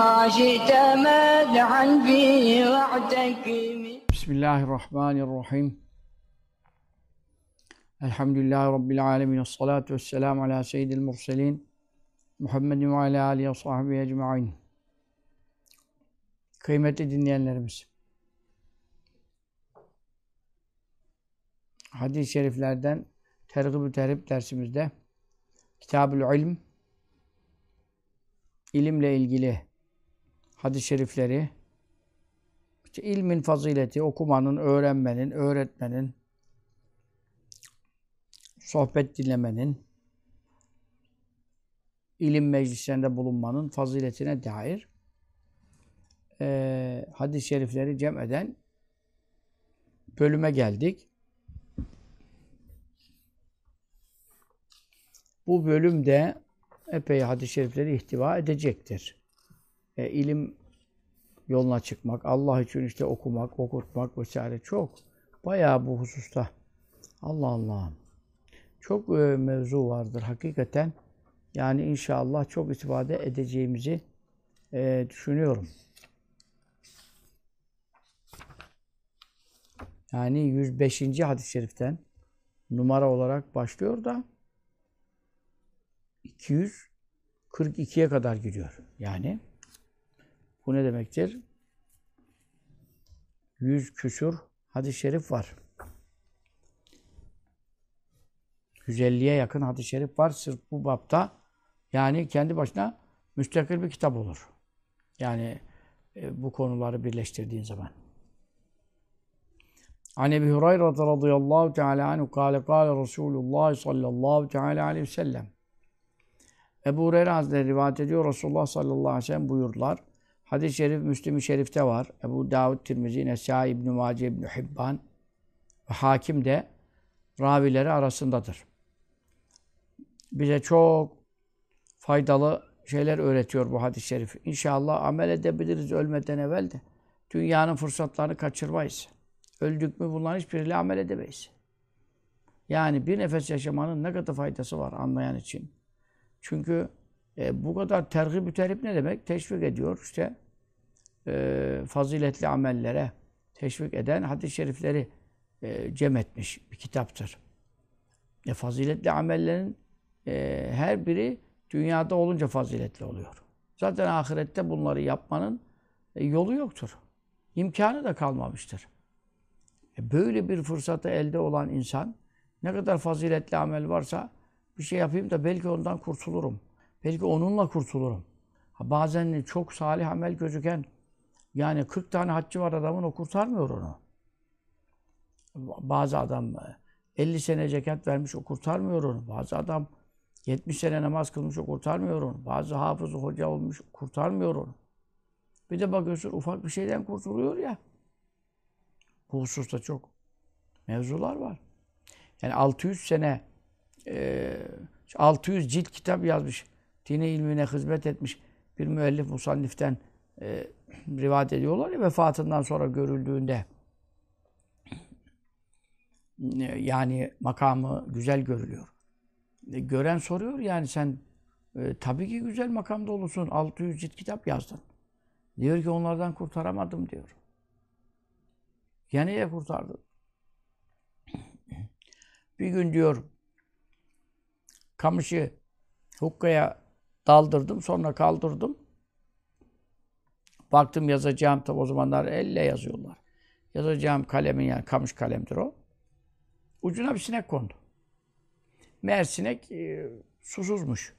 بما شئت مدحا فيه واعتكم Bismillahirrahmanirrahim. Elhamdülillahi Rabbil alemin. Esselatu vesselamu ala seyyidil murselin. Muhammedin ve ala alihi ve sahbihi ecma'in. Kıymetli dinleyenlerimiz. Hadis-i şeriflerden tergib-ü terhib dersimizde Kitab-ül İlm ilimle ilgili hadis-i şerifleri işte ilmin fazileti, okumanın, öğrenmenin, öğretmenin, sohbet dinlemenin, ilim meclislerinde bulunmanın faziletine dair e, hadis-i şerifleri cem eden bölüme geldik. Bu bölümde epey hadis-i şerifleri ihtiva edecektir. E, ilim yoluna çıkmak, Allah için işte okumak, okutmak vesaire çok. Bayağı bu hususta. Allah Allah. Çok e, mevzu vardır hakikaten. Yani inşallah çok istifade edeceğimizi e, düşünüyorum. Yani 105. hadis-i şeriften numara olarak başlıyor da 242'ye kadar gidiyor. Yani bu ne demektir? Yüz küsur hadis-i şerif var. 150'ye yakın hadis-i şerif var sırf bu bapta. Yani kendi başına müstakil bir kitap olur. Yani e, bu konuları birleştirdiğin zaman. An Ebi Hureyre radıyallahu teala anhu kâle kâle Resulullah sallallahu teala aleyhi ve sellem. Ebu Hureyre Hazretleri rivayet ediyor. Resulullah sallallahu aleyhi ve sellem buyurdular. Hadis-i şerif Müslim-i Şerif'te var. Ebu Davud, Tirmizi, Nesai, İbn-i Mace, İbn-i Hibban ve Hakim de ravileri arasındadır. Bize çok faydalı şeyler öğretiyor bu hadis-i şerif. İnşallah amel edebiliriz ölmeden evvel de. Dünyanın fırsatlarını kaçırmayız. Öldük mü bunların hiçbiriyle amel edemeyiz. Yani bir nefes yaşamanın ne kadar faydası var anlayan için. Çünkü e, bu kadar tergib-ü terhib ne demek? Teşvik ediyor işte e, faziletli amellere teşvik eden hadis-i şerifleri e, cem etmiş bir kitaptır. E, faziletli amellerin e, her biri dünyada olunca faziletli oluyor. Zaten ahirette bunları yapmanın e, yolu yoktur. İmkanı da kalmamıştır. E, böyle bir fırsatı elde olan insan ne kadar faziletli amel varsa bir şey yapayım da belki ondan kurtulurum. Belki onunla kurtulurum. Bazen çok salih amel gözüken yani 40 tane haccı var adamın o kurtarmıyor onu. Bazı adam 50 sene zekat vermiş o kurtarmıyor onu. Bazı adam 70 sene namaz kılmış o kurtarmıyor onu. Bazı hafız hoca olmuş kurtarmıyor onu. Bir de bakıyorsun ufak bir şeyden kurtuluyor ya. Bu hususta çok mevzular var. Yani 600 sene e, 600 cilt kitap yazmış. Dine ilmine hizmet etmiş bir müellif musanniften e, rivayet ediyorlar ya vefatından sonra görüldüğünde yani makamı güzel görülüyor. E, gören soruyor yani sen e, tabii ki güzel makamda olursun. 600 cilt kitap yazdın. Diyor ki onlardan kurtaramadım diyor. Ya niye kurtardın? Bir gün diyor kamışı hukkaya daldırdım sonra kaldırdım. Baktım yazacağım tabi o zamanlar elle yazıyorlar. Yazacağım kalemin yani kamış kalemdir o. Ucuna bir sinek kondu. Meğer sinek e, susuzmuş.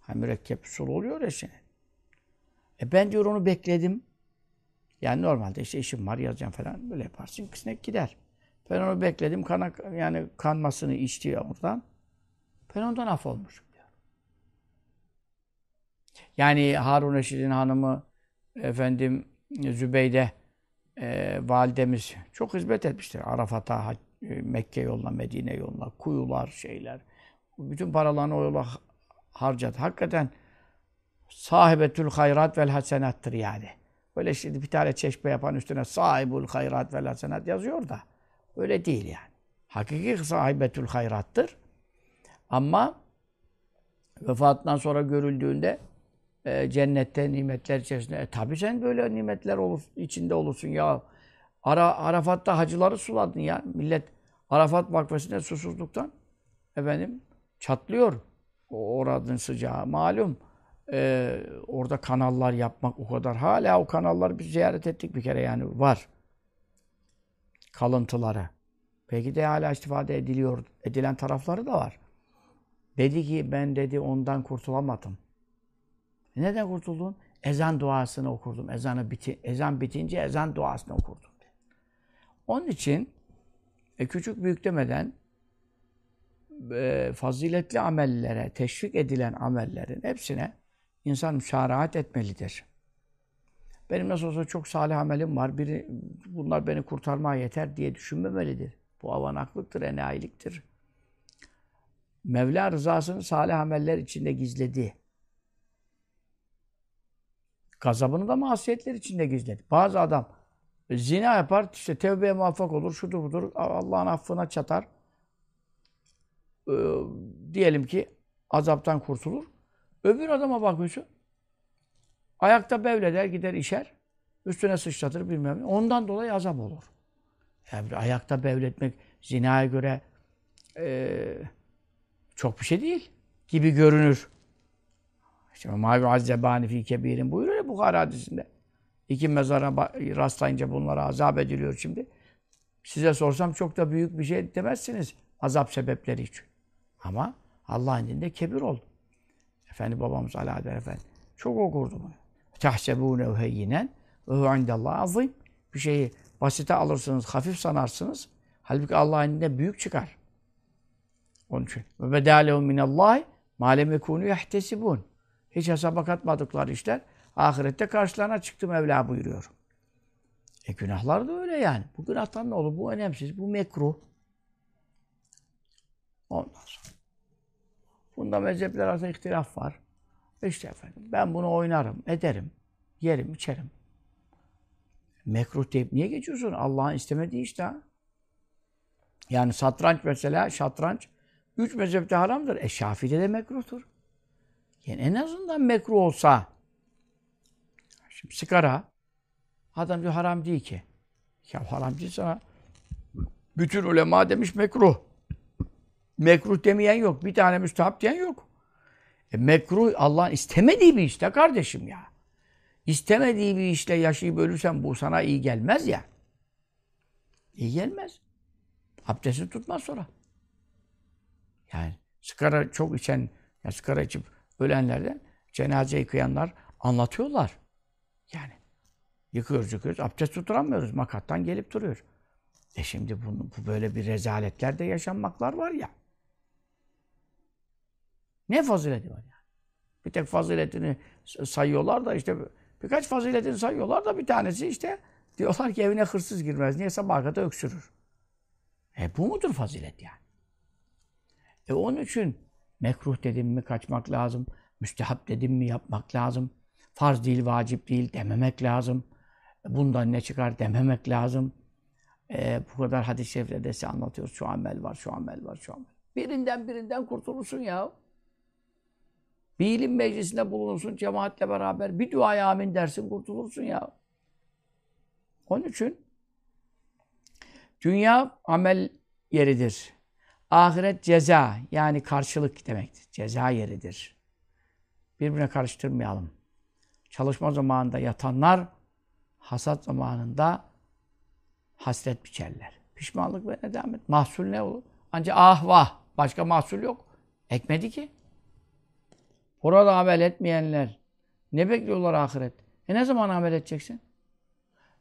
Ha, mürekkep sulu oluyor ya sinek. E ben diyor onu bekledim. Yani normalde işte işim var yazacağım falan böyle yaparsın sinek gider. Ben onu bekledim kana yani kanmasını içti oradan. Ben ondan af diyor. Yani Harun Reşid'in hanımı efendim Zübeyde e, validemiz çok hizmet etmiştir. Arafat'a, e, Mekke yoluna, Medine yoluna, kuyular, şeyler. Bütün paralarını o yola ha- harcadı. Hakikaten sahibetül hayrat vel hasenattır yani. Böyle şimdi bir tane çeşme yapan üstüne sahibul hayrat vel hasenat yazıyor da öyle değil yani. Hakiki sahibetül hayrattır. Ama vefatından sonra görüldüğünde e, cennette nimetler içerisinde. E, tabii sen böyle nimetler olur, içinde olursun ya. Ara, Arafat'ta hacıları suladın ya. Millet Arafat vakfesinde susuzluktan efendim çatlıyor. O oranın sıcağı malum. E, orada kanallar yapmak o kadar. Hala o kanalları biz ziyaret ettik bir kere yani var. Kalıntıları. Belki de hala istifade ediliyor, edilen tarafları da var. Dedi ki ben dedi ondan kurtulamadım. Neden kurtuldun? Ezan duasını okurdum. Ezanı biti, ezan bitince ezan duasını okurdum. Onun için e, küçük büyük demeden e, faziletli amellere, teşvik edilen amellerin hepsine insan müsaaraat etmelidir. Benim nasıl olsa çok salih amelim var. Biri, bunlar beni kurtarmaya yeter diye düşünmemelidir. Bu avanaklıktır, enayiliktir. Mevla rızasını salih ameller içinde gizledi. Gazabını da masiyetler içinde gizledi. Bazı adam zina yapar, işte tevbeye muvaffak olur, şudur budur, Allah'ın affına çatar. Ee, diyelim ki azaptan kurtulur. Öbür adama bakıyorsun, ayakta bevleder, gider işer, üstüne sıçratır bilmem ne. Ondan dolayı azap olur. Yani ayakta bevletmek zinaya göre eee çok bir şey değil gibi görünür. İşte mavi azzebani fi kebirin buyuruyor ya Bukhara hadisinde. İki mezara rastlayınca bunlara azap ediliyor şimdi. Size sorsam çok da büyük bir şey demezsiniz azap sebepleri için. Ama Allah'ın dinde kebir oldu. Efendi babamız Alaeddin Efendi çok okurdu bunu. Tahsebûne heyyinen ve hu indellâhi azîm. Bir şeyi basite alırsınız, hafif sanarsınız. Halbuki Allah'ın dinde büyük çıkar. Onun için. Ve bedâlehum minallâhi mâ lem yekûnû yahtesibûn. Hiç hesaba katmadıkları işler ahirette karşılarına çıktı Mevla buyuruyor. E günahlar da öyle yani. Bu günahtan ne olur? Bu önemsiz. Bu mekruh. Ondan sonra. Bunda mezhepler arasında ihtilaf var. İşte efendim ben bunu oynarım, ederim, yerim, içerim. Mekruh deyip niye geçiyorsun? Allah'ın istemediği işte. Yani satranç mesela, şatranç üç mezhepte haramdır. E Şafii'de de mekruhtur. Yani en azından mekruh olsa şimdi sigara adam diyor haram değil ki. Ya haram değil sana. Bütün ulema demiş mekruh. Mekruh demeyen yok. Bir tane müstahap diyen yok. E mekruh Allah'ın istemediği bir işte kardeşim ya. İstemediği bir işle yaşayıp ölürsen bu sana iyi gelmez ya. İyi gelmez. Abdesti tutmaz sonra. Yani sigara çok içen, ya sigara içip ölenlerden cenaze yıkayanlar anlatıyorlar. Yani yıkıyoruz yıkıyoruz, abdest tutturamıyoruz. Makattan gelip duruyor. E şimdi bunu, bu böyle bir rezaletlerde yaşanmaklar var ya. Ne fazileti var yani? Bir tek faziletini sayıyorlar da işte birkaç faziletini sayıyorlar da bir tanesi işte diyorlar ki evine hırsız girmez. Niye sabah öksürür? E bu mudur fazilet yani? E onun için mekruh dedim mi kaçmak lazım. Müstehap dedim mi yapmak lazım. Farz değil, vacip değil dememek lazım. Bundan ne çıkar dememek lazım. E, bu kadar hadis-i şeriflerde size anlatıyoruz. Şu amel var, şu amel var, şu amel. Birinden birinden kurtulursun ya. Bir ilim meclisinde bulunursun cemaatle beraber. Bir duaya amin dersin kurtulursun ya. Onun için dünya amel yeridir. Ahiret ceza yani karşılık demektir. Ceza yeridir. Birbirine karıştırmayalım. Çalışma zamanında yatanlar hasat zamanında hasret biçerler. Pişmanlık ve nedamet. Mahsul ne olur? Ancak ah vah. Başka mahsul yok. Ekmedi ki. Orada amel etmeyenler ne bekliyorlar ahiret? E ne zaman amel edeceksin?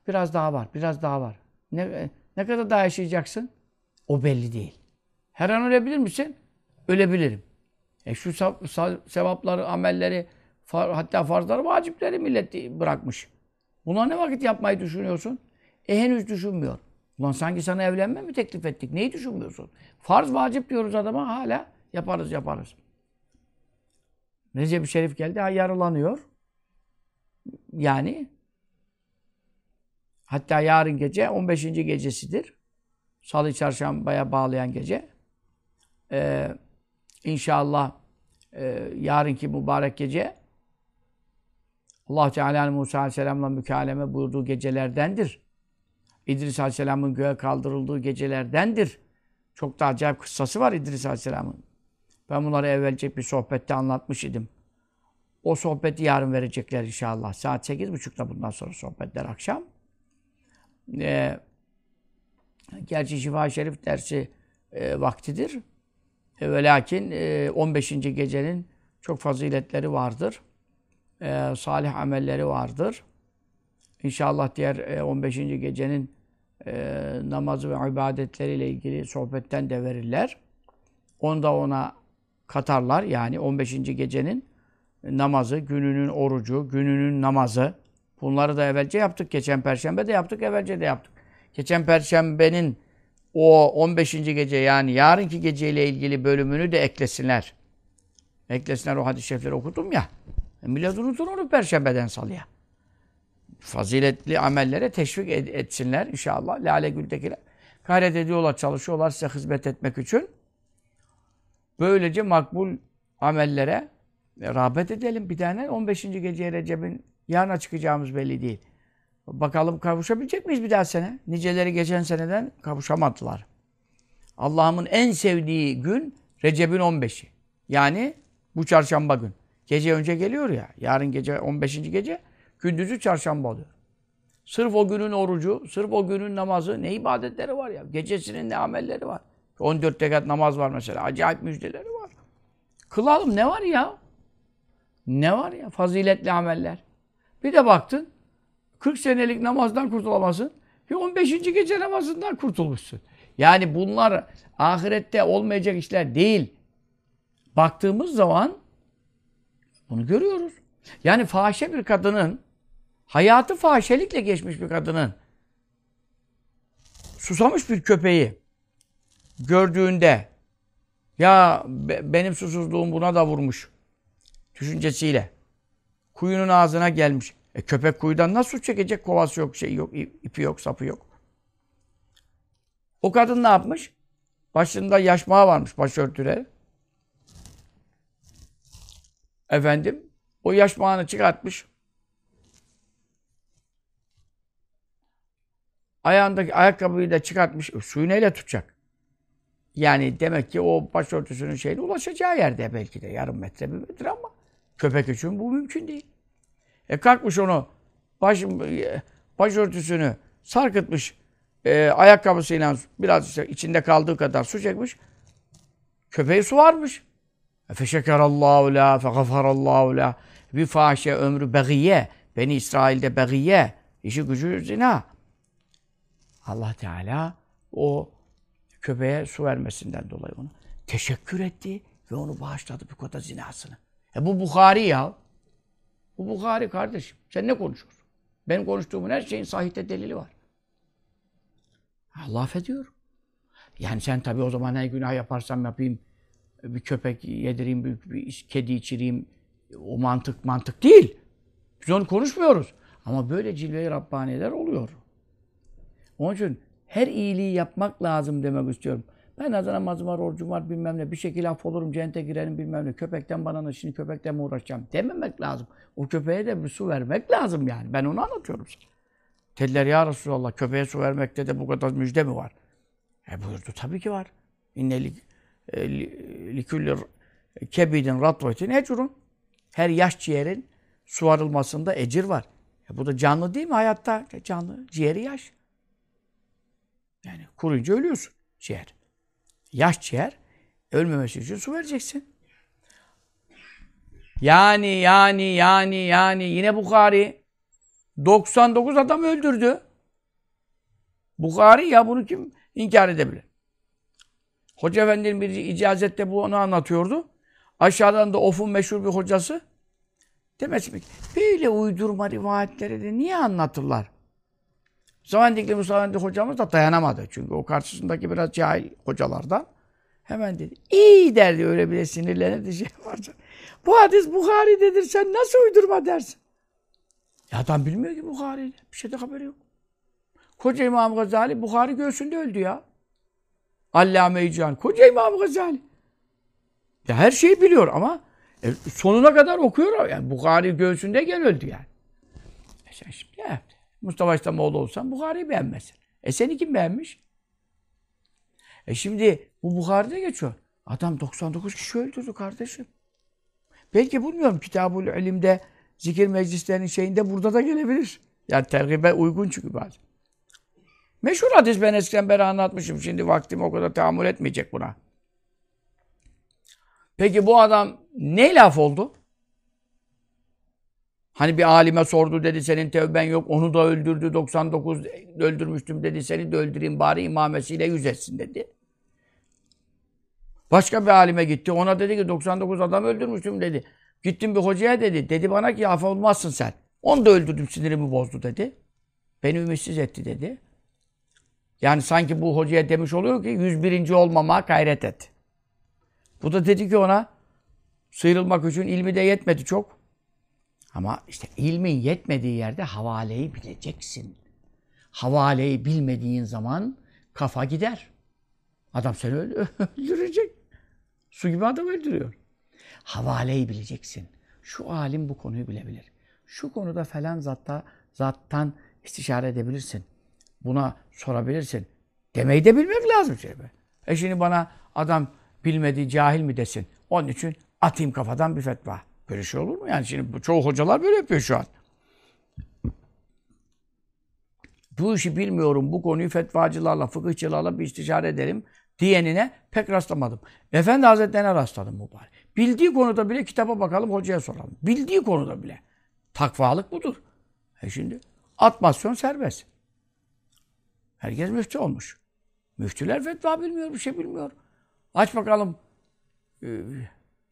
Biraz daha var, biraz daha var. Ne, ne kadar daha yaşayacaksın? O belli değil. Her an ölebilir misin? Ölebilirim. E şu sevapları, amelleri hatta farzları, vacipleri millet bırakmış. Buna ne vakit yapmayı düşünüyorsun? E henüz düşünmüyor. Ulan sanki sana evlenme mi teklif ettik? Neyi düşünmüyorsun? Farz vacip diyoruz adama hala yaparız yaparız. Recep-i Şerif geldi ha yarılanıyor. Yani hatta yarın gece 15. gecesidir. Salı çarşambaya bağlayan gece. Ee, inşallah e, yarınki mübarek gece Allah Teala Musa Aleyhisselam'la mükaleme buyurduğu gecelerdendir. İdris Aleyhisselam'ın göğe kaldırıldığı gecelerdendir. Çok da acayip kıssası var İdris Aleyhisselam'ın. Ben bunları evvelce bir sohbette anlatmış idim. O sohbeti yarın verecekler inşallah. Saat sekiz buçukta bundan sonra sohbetler akşam. Ee, gerçi Şifa Şerif dersi e, vaktidir. E, ve lakin e, 15. gecenin çok faziletleri vardır. E, salih amelleri vardır. İnşallah diğer e, 15. gecenin e, namazı ve ibadetleriyle ilgili sohbetten de verirler. Onu da ona katarlar. Yani 15. gecenin namazı, gününün orucu, gününün namazı. Bunları da evvelce yaptık. Geçen perşembe de yaptık, evvelce de yaptık. Geçen perşembenin o 15. gece yani yarınki geceyle ilgili bölümünü de eklesinler. Eklesinler o hadis-i şerifleri okudum ya. Millet unutur onu perşembeden salıya. Faziletli amellere teşvik ed etsinler inşallah. Lale Gül'dekiler. Gayret ediyorlar, çalışıyorlar size hizmet etmek için. Böylece makbul amellere rağbet edelim. Bir tane 15. gece Recep'in yarına çıkacağımız belli değil. Bakalım kavuşabilecek miyiz bir daha sene? Niceleri geçen seneden kavuşamadılar. Allah'ımın en sevdiği gün Recep'in 15'i. Yani bu çarşamba gün. Gece önce geliyor ya. Yarın gece 15. gece gündüzü çarşamba oluyor. Sırf o günün orucu, sırf o günün namazı ne ibadetleri var ya. Gecesinin ne amelleri var. 14 rekat namaz var mesela. Acayip müjdeleri var. Kılalım ne var ya? Ne var ya? Faziletli ameller. Bir de baktın 40 senelik namazdan kurtulamazsın. Bir 15. gece namazından kurtulmuşsun. Yani bunlar ahirette olmayacak işler değil. Baktığımız zaman bunu görüyoruz. Yani fahişe bir kadının, hayatı fahişelikle geçmiş bir kadının, susamış bir köpeği gördüğünde, ya benim susuzluğum buna da vurmuş düşüncesiyle kuyunun ağzına gelmiş. E köpek kuyudan nasıl su çekecek? Kovası yok, şey yok, ipi yok, sapı yok. O kadın ne yapmış? Başında yaşmağı varmış başörtüleri. Efendim, o yaşmağını çıkartmış. Ayağındaki ayakkabıyı da çıkartmış. E, suyu neyle tutacak? Yani demek ki o başörtüsünün şeyine ulaşacağı yerde belki de yarım metre bir metre ama köpek için bu mümkün değil. E kalkmış onu baş, başörtüsünü sarkıtmış e, ayakkabısıyla biraz işte içinde kaldığı kadar su çekmiş. Köpeği su varmış. E, feşekerallahu la fegafarallahu la bir fahişe ömrü begiye Beni İsrail'de begiye işi gücü zina. Allah Teala o köpeğe su vermesinden dolayı onu teşekkür etti ve onu bağışladı bu kadar zinasını. E bu Bukhari ya. Bu Bukhari kardeşim. Sen ne konuşuyorsun? Benim konuştuğumun her şeyin sahihte delili var. Allah affediyor. Yani sen tabii o zaman ne günah yaparsam yapayım, bir köpek yedireyim, bir, bir kedi içireyim, o mantık mantık değil. Biz onu konuşmuyoruz. Ama böyle cilve-i Rabbaniyeler oluyor. Onun için her iyiliği yapmak lazım demek istiyorum. Ben azı namazım var, orucum var bilmem ne. Bir şekilde affolurum, cennete girerim bilmem ne. Köpekten bana ne, şimdi köpekten mi uğraşacağım dememek lazım. O köpeğe de bir su vermek lazım yani. Ben onu anlatıyorum size. Dediler ya Resulallah köpeğe su vermekte de bu kadar müjde mi var? E buyurdu tabii ki var. İnne likülli e, kebidin ratvetin ecrun. Her yaş ciğerin suvarılmasında ecir var. E bu da canlı değil mi hayatta? E canlı. Ciğeri yaş. Yani kuruyunca ölüyorsun ciğer yaş ciğer ölmemesi için su vereceksin. Yani yani yani yani yine Bukhari 99 adam öldürdü. Bukhari ya bunu kim inkar edebilir? Hoca Efendi'nin bir icazette bu onu anlatıyordu. Aşağıdan da Of'un meşhur bir hocası Demesi mi? Böyle uydurma rivayetleri de niye anlatırlar? Zavendikli Musa hocamız da dayanamadı. Çünkü o karşısındaki biraz cahil hocalardan. Hemen dedi. İyi derdi öyle bile sinirlenirdi şey varsa. Bu hadis Bukhari'dedir sen nasıl uydurma dersin? Ya adam bilmiyor ki Bukhari'de. Bir şeyde haberi yok. Koca İmam Gazali Bukhari göğsünde öldü ya. Allame-i Can. Koca İmam Gazali. Ya her şeyi biliyor ama e, sonuna kadar okuyor. Yani Bukhari göğsündeyken öldü yani. E sen şimdi ne yaptın? Mustafa İslamoğlu olsan Bukhari'yi beğenmezsin. E seni kim beğenmiş? E şimdi bu Bukhari'de geçiyor. Adam 99 kişi öldürdü kardeşim. Belki bilmiyorum Kitabul İlim'de zikir meclislerinin şeyinde burada da gelebilir. Yani tergibe uygun çünkü bazen. Meşhur hadis ben eskiden beri anlatmışım. Şimdi vaktim o kadar tahammül etmeyecek buna. Peki bu adam ne laf oldu? Hani bir alime sordu dedi senin tevben yok onu da öldürdü 99 öldürmüştüm dedi seni de öldüreyim bari imamesiyle yüz etsin dedi. Başka bir alime gitti ona dedi ki 99 adam öldürmüştüm dedi. Gittim bir hocaya dedi. Dedi bana ki affı olmazsın sen. Onu da öldürdüm sinirimi bozdu dedi. Beni ümitsiz etti dedi. Yani sanki bu hocaya demiş oluyor ki 101. olmama gayret et. Bu da dedi ki ona sıyrılmak için ilmi de yetmedi çok. Ama işte ilmin yetmediği yerde havaleyi bileceksin. Havaleyi bilmediğin zaman kafa gider. Adam seni öldürecek. Su gibi adam öldürüyor. Havaleyi bileceksin. Şu alim bu konuyu bilebilir. Şu konuda falan zatta, zattan istişare edebilirsin. Buna sorabilirsin. Demeyi de bilmek lazım. Şey be. E şimdi bana adam bilmediği cahil mi desin? Onun için atayım kafadan bir fetva. Böyle şey olur mu? Yani şimdi çoğu hocalar böyle yapıyor şu an. Bu işi bilmiyorum, bu konuyu fetvacılarla, fıkıhçılarla bir istişare edelim diyenine pek rastlamadım. Efendi Hazretlerine rastladım mübarek. Bildiği konuda bile kitaba bakalım, hocaya soralım. Bildiği konuda bile. Takvalık budur. E şimdi atmasyon serbest. Herkes müftü olmuş. Müftüler fetva bilmiyor, bir şey bilmiyor. Aç bakalım e,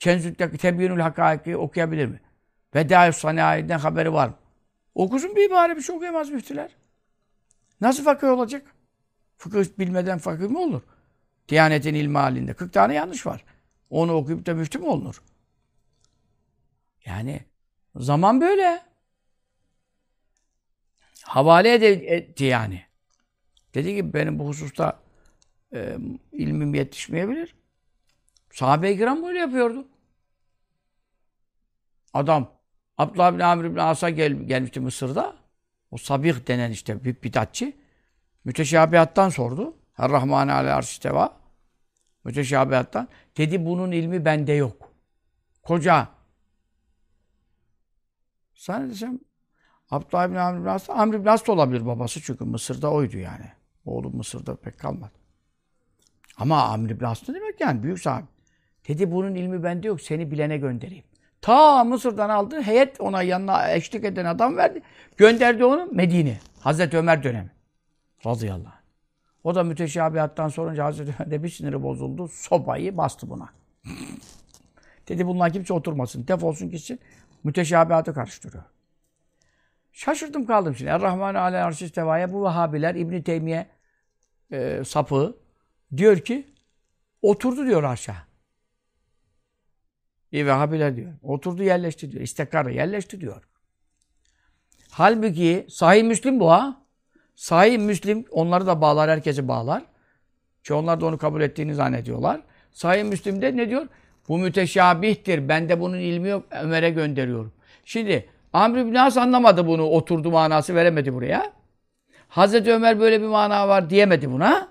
Kenzü'deki Tebyinül Hakaiki okuyabilir mi? Vedâ-i Sanayi'den haberi var mı? Okusun bir ibare bir şey okuyamaz müftüler. Nasıl fakir olacak? Fıkıh bilmeden fakir mi olur? Diyanetin ilmi halinde. 40 tane yanlış var. Onu okuyup da müftü mü olunur? Yani zaman böyle. Havale etti yani. Dedi ki benim bu hususta e, ilmim yetişmeyebilir. Sahabe-i kiram böyle yapıyordu. Adam Abdullah bin Amr bin As'a gel, gelmişti Mısır'da. O Sabih denen işte bir bidatçı. Müteşabihattan sordu. Er-Rahman ale arşisteva. Müteşabihattan. Dedi bunun ilmi bende yok. Koca. Sana desem Abdullah bin Amr bin As, Amr bin As da olabilir babası çünkü Mısır'da oydu yani. Oğlu Mısır'da pek kalmadı. Ama Amr bin As ne demek yani? Büyük sahibi. Dedi bunun ilmi bende yok. Seni bilene göndereyim. Ta Mısır'dan aldı. Heyet ona yanına eşlik eden adam verdi. Gönderdi onu Medine. Hazreti Ömer dönemi. Radıyallahu anh. O da müteşabihattan sorunca Hazreti Ömer'de bir siniri bozuldu. Sobayı bastı buna. Dedi bunlar kimse oturmasın. Defolsun gitsin. Müteşabihatı karıştırıyor. Şaşırdım kaldım şimdi. Er-Rahman ale arşistevaya bu Vahabiler İbn Teymiye e, sapı diyor ki oturdu diyor aşağı. İyi Vehhabiler diyor. Oturdu yerleşti diyor. İstekarı yerleşti diyor. Halbuki sahih Müslim bu ha. Sahih Müslim onları da bağlar, herkesi bağlar. Ki onlar da onu kabul ettiğini zannediyorlar. Sahih Müslim'de ne diyor? Bu müteşabihtir. Ben de bunun ilmi yok. Ömer'e gönderiyorum. Şimdi Amr ibn As anlamadı bunu. Oturdu manası veremedi buraya. Hazreti Ömer böyle bir mana var diyemedi buna.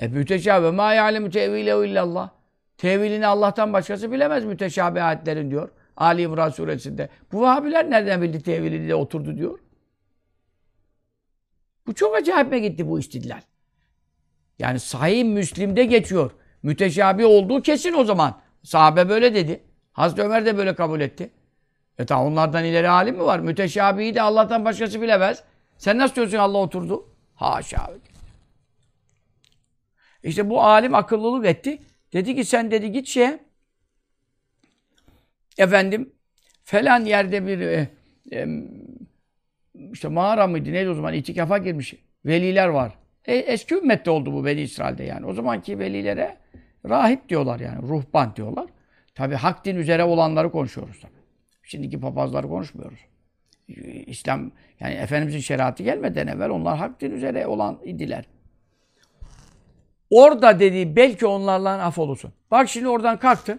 E müteşabih. Ma ya'lemu tevilehu illallah. Tevilini Allah'tan başkası bilemez müteşabihatlerin diyor. Ali İmran suresinde. Bu Vahabiler nereden bildi tevilini oturdu diyor. Bu çok acayipme gitti bu istidlal. Yani sahih Müslim'de geçiyor. Müteşabih olduğu kesin o zaman. Sahabe böyle dedi. Hazreti Ömer de böyle kabul etti. E tamam onlardan ileri alim mi var? Müteşabihi de Allah'tan başkası bilemez. Sen nasıl diyorsun Allah oturdu? Haşa. İşte bu alim akıllılık etti. Dedi ki sen dedi git şeye efendim Falan yerde bir e, e, işte mağara mıydı neydi o zaman itikafa girmiş veliler var. E, eski ümmette oldu bu Beni İsrail'de yani. O zamanki velilere rahip diyorlar yani. Ruhban diyorlar. Tabi hak din üzere olanları konuşuyoruz tabi. Şimdiki papazları konuşmuyoruz. İslam yani Efendimizin şeriatı gelmeden evvel onlar hak din üzere olan idiler. Orada dedi belki onlarla af olursun. Bak şimdi oradan kalktı.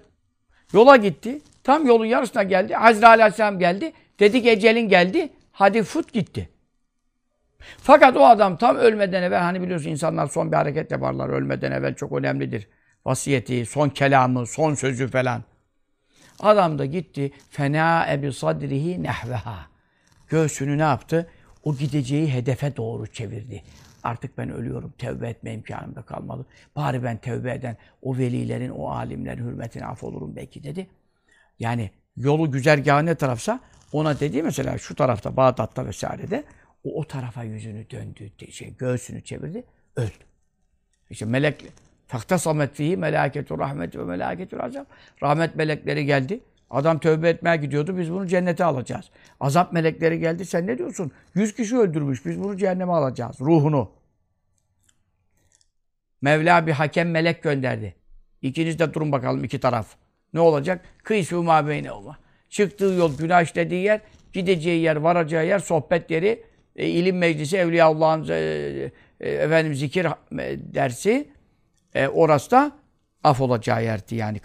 Yola gitti. Tam yolun yarısına geldi. Hazreti Aleyhisselam geldi. Dedi ki ecelin geldi. Hadi fut gitti. Fakat o adam tam ölmeden evvel hani biliyorsun insanlar son bir hareket yaparlar ölmeden evvel çok önemlidir. Vasiyeti, son kelamı, son sözü falan. Adam da gitti. Fena ebi sadrihi nehveha. Göğsünü ne yaptı? O gideceği hedefe doğru çevirdi. Artık ben ölüyorum. Tevbe etme imkanım da kalmadı. Bari ben tevbe eden o velilerin, o alimlerin hürmetine af olurum belki dedi. Yani yolu güzergahı ne tarafsa ona dedi mesela şu tarafta Bağdat'ta vesairede o, o tarafa yüzünü döndü, şey, göğsünü çevirdi, öldü. İşte melek faktasamet fihi melaketu rahmet ve melaketu azap. Rahmet melekleri geldi. Adam tövbe etmeye gidiyordu. Biz bunu cennete alacağız. Azap melekleri geldi. Sen ne diyorsun? Yüz kişi öldürmüş. Biz bunu cehenneme alacağız. Ruhunu. Mevla bir hakem melek gönderdi. İkiniz de durun bakalım iki taraf. Ne olacak? Kıysu ma beyne olma. Çıktığı yol, günah işlediği yer, gideceği yer, varacağı yer, sohbet yeri, e, ilim meclisi, Evliyaullah'ın e, e, efendim zikir dersi, e, orası da af olacağı yerdi yani.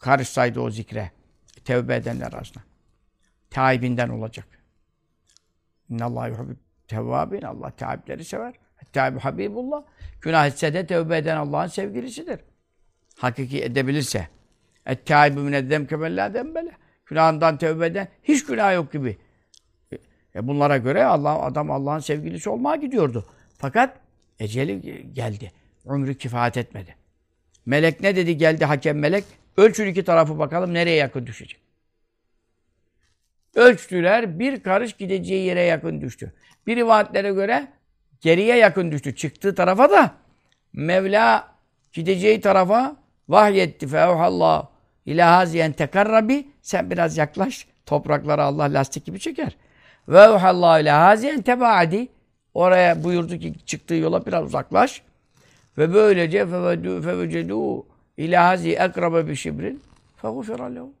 Karışsaydı o zikre. Tevbe edenler arasında. Taibinden olacak. İnnallâhu yuhibbu tevvâbin. Allah taibleri sever. Taibi Habibullah. Günah etse de tevbe eden Allah'ın sevgilisidir. Hakiki edebilirse. Et-tâibü mineddem kemellâ dembele. Günahından tevbe eden hiç günah yok gibi. E bunlara göre Allah adam Allah'ın sevgilisi olmaya gidiyordu. Fakat eceli geldi. Ömrü kifayet etmedi. Melek ne dedi geldi hakem melek? Ölçün iki tarafı bakalım nereye yakın düşecek. Ölçtüler bir karış gideceği yere yakın düştü. Bir rivayetlere göre geriye yakın düştü. Çıktığı tarafa da Mevla gideceği tarafa vahyetti feuhallah ila haziyen tekarrabi sen biraz yaklaş topraklara Allah lastik gibi çeker. Ve euhallahu ila haziyen tebaadi oraya buyurdu ki çıktığı yola biraz uzaklaş. Ve böylece fevecedû İlâ hazi ekrabe bi şibrin fegufira lehu.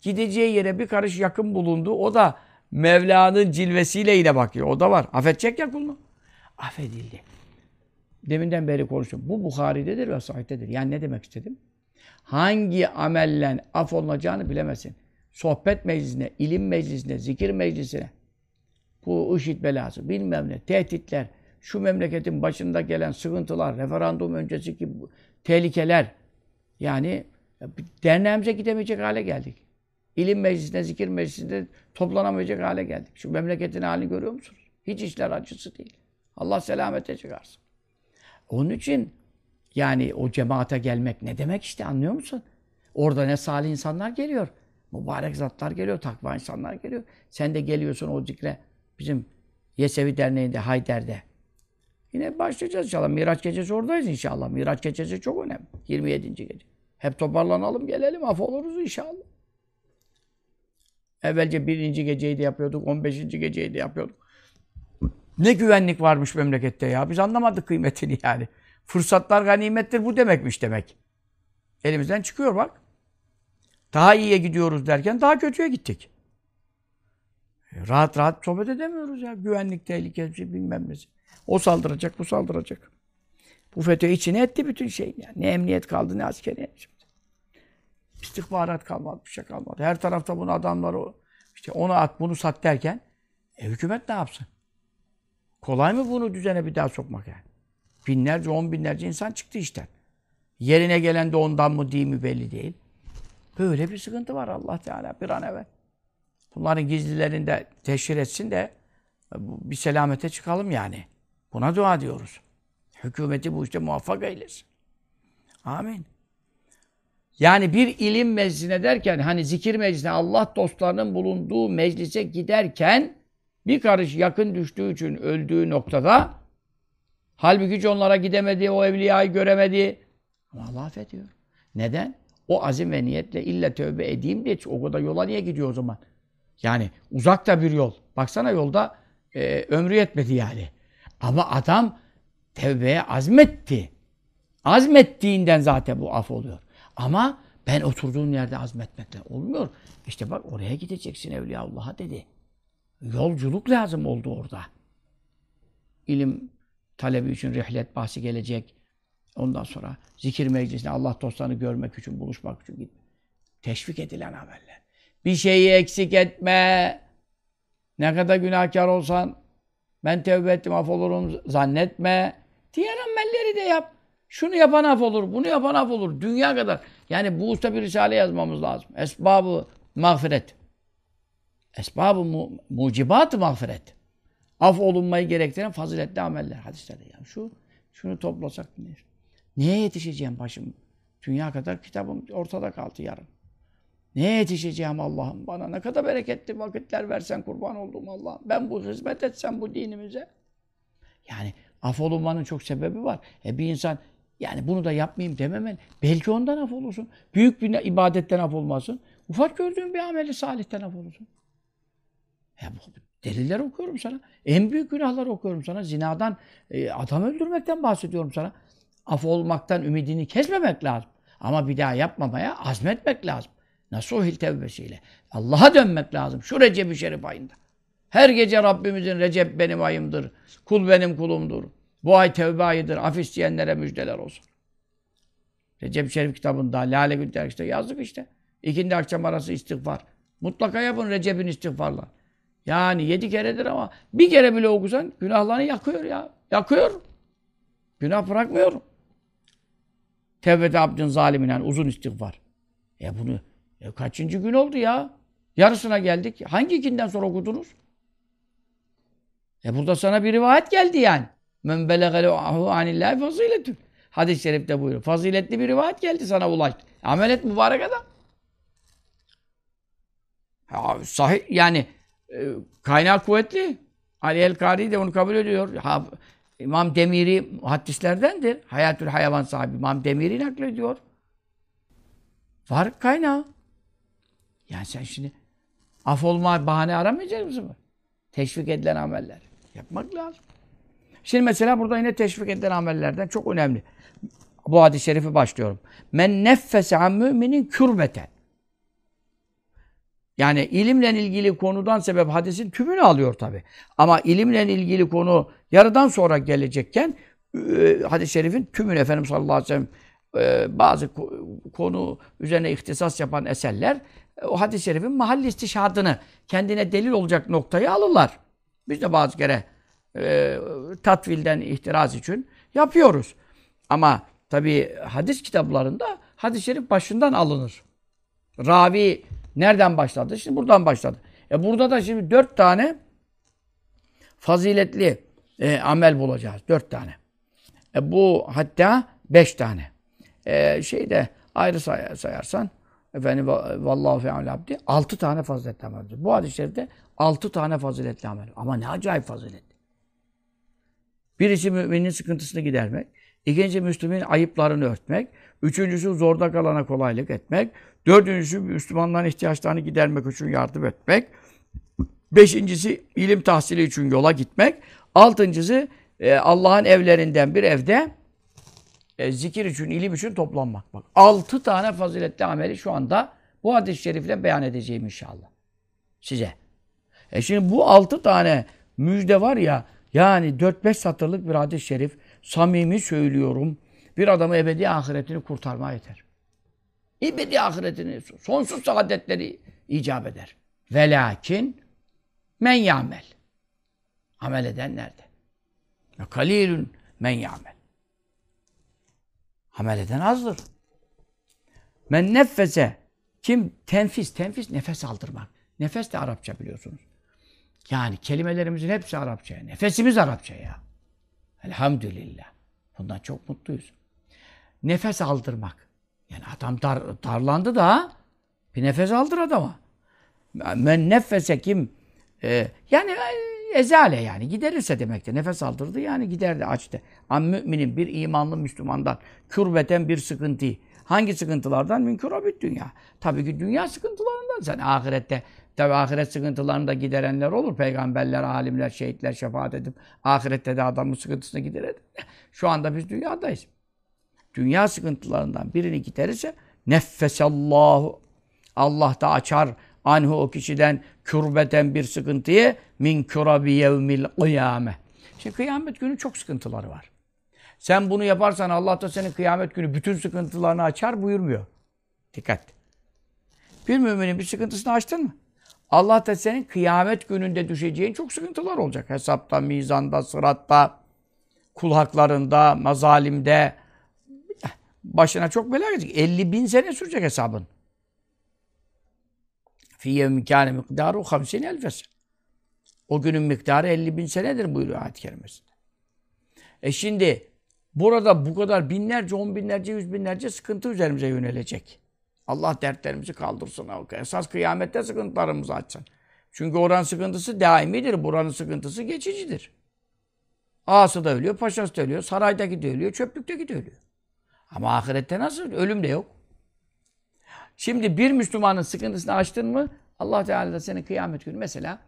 Gideceği yere bir karış yakın bulundu. O da Mevla'nın cilvesiyle yine bakıyor. O da var. Affedecek ya kulunu. Affedildi. Deminden beri konuştum. Bu Bukhari'dedir ve sahihdedir. Yani ne demek istedim? Hangi amellen af olunacağını bilemezsin. Sohbet meclisine, ilim meclisine, zikir meclisine. Bu IŞİD belası, bilmem ne, tehditler, şu memleketin başında gelen sıkıntılar, referandum öncesiki tehlikeler, yani derneğimize gidemeyecek hale geldik. İlim meclisinde, zikir meclisinde toplanamayacak hale geldik. Şu memleketin halini görüyor musunuz? Hiç işler acısı değil. Allah selamete çıkarsın. Onun için yani o cemaate gelmek ne demek işte anlıyor musun? Orada ne salih insanlar geliyor. Mübarek zatlar geliyor, takva insanlar geliyor. Sen de geliyorsun o zikre bizim Yesevi Derneği'nde, Hayder'de. Yine başlayacağız inşallah. Miraç gecesi oradayız inşallah. Miraç gecesi çok önemli. 27. gece. Hep toparlanalım gelelim af oluruz inşallah. Evvelce birinci geceyi de yapıyorduk. 15. geceyi de yapıyorduk. Ne güvenlik varmış memlekette ya. Biz anlamadık kıymetini yani. Fırsatlar ganimettir bu demekmiş demek. Elimizden çıkıyor bak. Daha iyiye gidiyoruz derken daha kötüye gittik. Rahat rahat sohbet edemiyoruz ya. Güvenlik tehlikesi bilmem nesi. O saldıracak, bu saldıracak. Bu FETÖ içine etti bütün şey. Yani. Ne emniyet kaldı, ne askeri. İstihbarat kalmadı, bir şey kalmadı. Her tarafta bunu adamları işte onu at, bunu sat derken e, hükümet ne yapsın? Kolay mı bunu düzene bir daha sokmak yani? Binlerce, on binlerce insan çıktı işten. Yerine gelen de ondan mı değil mi belli değil. Böyle bir sıkıntı var Allah Teala bir an evvel. Bunların gizlilerini de teşhir etsin de bir selamete çıkalım yani. Buna dua diyoruz. Hükümeti bu işte muvaffak eylesin. Amin. Yani bir ilim meclisine derken hani zikir meclisine Allah dostlarının bulunduğu meclise giderken bir karış yakın düştüğü için öldüğü noktada halbuki onlara gidemedi, o evliyayı göremedi. Ama Allah affediyor. Neden? O azim ve niyetle illa tövbe edeyim diye o kadar yola niye gidiyor o zaman? Yani uzakta bir yol. Baksana yolda e, ömrü yetmedi yani. Ama adam tevbeye azmetti. Azmettiğinden zaten bu af oluyor. Ama ben oturduğum yerde azmetmekle olmuyor. İşte bak oraya gideceksin Evliya Allah'a dedi. Yolculuk lazım oldu orada. İlim talebi için rihlet bahsi gelecek. Ondan sonra zikir meclisine Allah dostlarını görmek için, buluşmak için git. Teşvik edilen ameller. Bir şeyi eksik etme. Ne kadar günahkar olsan ben tevbe ettim af olurum zannetme. Diğer amelleri de yap. Şunu yapan af olur, bunu yapan af olur. Dünya kadar. Yani bu usta bir risale yazmamız lazım. Esbabı mağfiret. Esbabı mu mucibat mağfiret. Af olunmayı gerektiren faziletli ameller. Hadislerde yani şu şunu toplasak ne? Neye yetişeceğim başım? Dünya kadar kitabım ortada kaldı yarın. Neye yetişeceğim Allah'ım? Bana ne kadar bereketli vakitler versen kurban olduğum Allah'ım. Ben bu hizmet etsem bu dinimize. Yani af olunmanın çok sebebi var. E bir insan yani bunu da yapmayayım dememen. Belki ondan af olursun. Büyük bir ibadetten af olmasın. Ufak gördüğün bir ameli salihten af olursun. Ya bu deliller okuyorum sana. En büyük günahlar okuyorum sana. Zinadan, e, adam öldürmekten bahsediyorum sana. Af olmaktan ümidini kesmemek lazım. Ama bir daha yapmamaya azmetmek lazım. Nasuhil tevbesiyle. Allah'a dönmek lazım. Şu Recep-i Şerif ayında. Her gece Rabbimizin Recep benim ayımdır. Kul benim kulumdur. Bu ay tevbe ayıdır. Af isteyenlere müjdeler olsun. Recep Şerif kitabında Lale Gül dergisi yazdık işte. İkindi akşam arası istiğfar. Mutlaka yapın Recep'in istiğfarla. Yani yedi keredir ama bir kere bile okusan günahlarını yakıyor ya. Yakıyor. Günah bırakmıyor. Tevbede abdin zaliminen uzun istiğfar. E bunu e kaçıncı gün oldu ya? Yarısına geldik. Hangi ikinden sonra okudunuz? E burada sana bir rivayet geldi yani. Men belegelehu anillahi faziletün. Hadis-i şerifte buyuruyor. Faziletli bir rivayet geldi sana ulaştı. Amel et mübarek adam. Ya, sahih yani e, kaynak kuvvetli. Ali el-Kari de onu kabul ediyor. Ha, İmam Demiri hadislerdendir. Hayatül Hayvan sahibi İmam Demiri naklediyor. Var kaynağı. Yani sen şimdi af olma bahane aramayacak mısın? Teşvik edilen ameller. Yapmak lazım. Şimdi mesela burada yine teşvik edilen amellerden çok önemli. Bu hadis-i şerifi başlıyorum. Men neffese an müminin kürbeten. Yani ilimle ilgili konudan sebep hadisin tümünü alıyor tabi. Ama ilimle ilgili konu yarıdan sonra gelecekken e, hadis-i şerifin tümünü Efendimiz sallallahu aleyhi ve sellem e, bazı konu üzerine ihtisas yapan eserler o hadis-i şerifin mahalli istişhadını kendine delil olacak noktayı alırlar. Biz de bazı kere e, tatvilden ihtiraz için yapıyoruz. Ama tabi hadis kitaplarında hadis-i şerif başından alınır. Ravi nereden başladı? Şimdi buradan başladı. E burada da şimdi dört tane faziletli e, amel bulacağız. Dört tane. E bu hatta beş tane. E, şeyde ayrı say sayarsan efendim vallahu fe'al abdi altı tane faziletli amel. Bu hadis-i şerifte altı tane faziletli amel. Ama ne acayip faziletli. Birisi müminin sıkıntısını gidermek. İkincisi Müslümin ayıplarını örtmek. Üçüncüsü zorda kalana kolaylık etmek. Dördüncüsü Müslümanların ihtiyaçlarını gidermek için yardım etmek. Beşincisi ilim tahsili için yola gitmek. Altıncısı e, Allah'ın evlerinden bir evde e, zikir için, ilim için toplanmak. Bak, altı tane faziletli ameli şu anda bu hadis-i şerifle beyan edeceğim inşallah. Size. E şimdi bu altı tane müjde var ya, yani 4-5 satırlık bir hadis-i şerif, samimi söylüyorum, bir adamı ebedi ahiretini kurtarma yeter. Ebedi ahiretini, sonsuz saadetleri icap eder. Velakin men yamel. Amel eden nerede? Kalilün men yamel. Amel eden azdır. Men neffese. Kim? Tenfis. Tenfis nefes aldırmak. Nefes de Arapça biliyorsunuz. Yani kelimelerimizin hepsi Arapça. Nefesimiz Arapça ya. Elhamdülillah. Bundan çok mutluyuz. Nefes aldırmak. Yani adam dar, darlandı da bir nefes aldır adama. Men nefese kim? Ee, yani e, ezale yani giderirse demektir. Nefes aldırdı yani giderdi açtı. Am müminin bir imanlı Müslümandan kürbeten bir sıkıntı. Hangi sıkıntılardan? Münkürabit dünya. Tabii ki dünya sıkıntılarından. Sen ahirette Tabi ahiret sıkıntılarını da giderenler olur. Peygamberler, alimler, şehitler şefaat edip ahirette de adamın sıkıntısını giderir. Şu anda biz dünyadayız. Dünya sıkıntılarından birini giderirse neffesallahu Allah da açar anhu o kişiden kürbeten bir sıkıntıyı min kurabi yevmil kıyame. Şimdi kıyamet günü çok sıkıntıları var. Sen bunu yaparsan Allah da senin kıyamet günü bütün sıkıntılarını açar buyurmuyor. Dikkat. Bir müminin bir sıkıntısını açtın mı? Allah da senin kıyamet gününde düşeceğin çok sıkıntılar olacak. Hesapta, mizanda, sıratta, kul haklarında, mazalimde. Başına çok bela gelecek. 50 bin sene sürecek hesabın. Fiyye mükâne miktarı hamsine elfes. O günün miktarı 50 bin senedir buyuruyor ayet-i kerimesinde. E şimdi burada bu kadar binlerce, on binlerce, yüz binlerce sıkıntı üzerimize yönelecek. Allah dertlerimizi kaldırsın. Esas kıyamette sıkıntılarımızı açsın. Çünkü oranın sıkıntısı daimidir. Buranın sıkıntısı geçicidir. Ağası da ölüyor, paşası da ölüyor, saraydaki de ölüyor, çöplükteki de ölüyor. Ama ahirette nasıl? Ölüm de yok. Şimdi bir Müslümanın sıkıntısını açtın mı Allah Teala da senin kıyamet günü mesela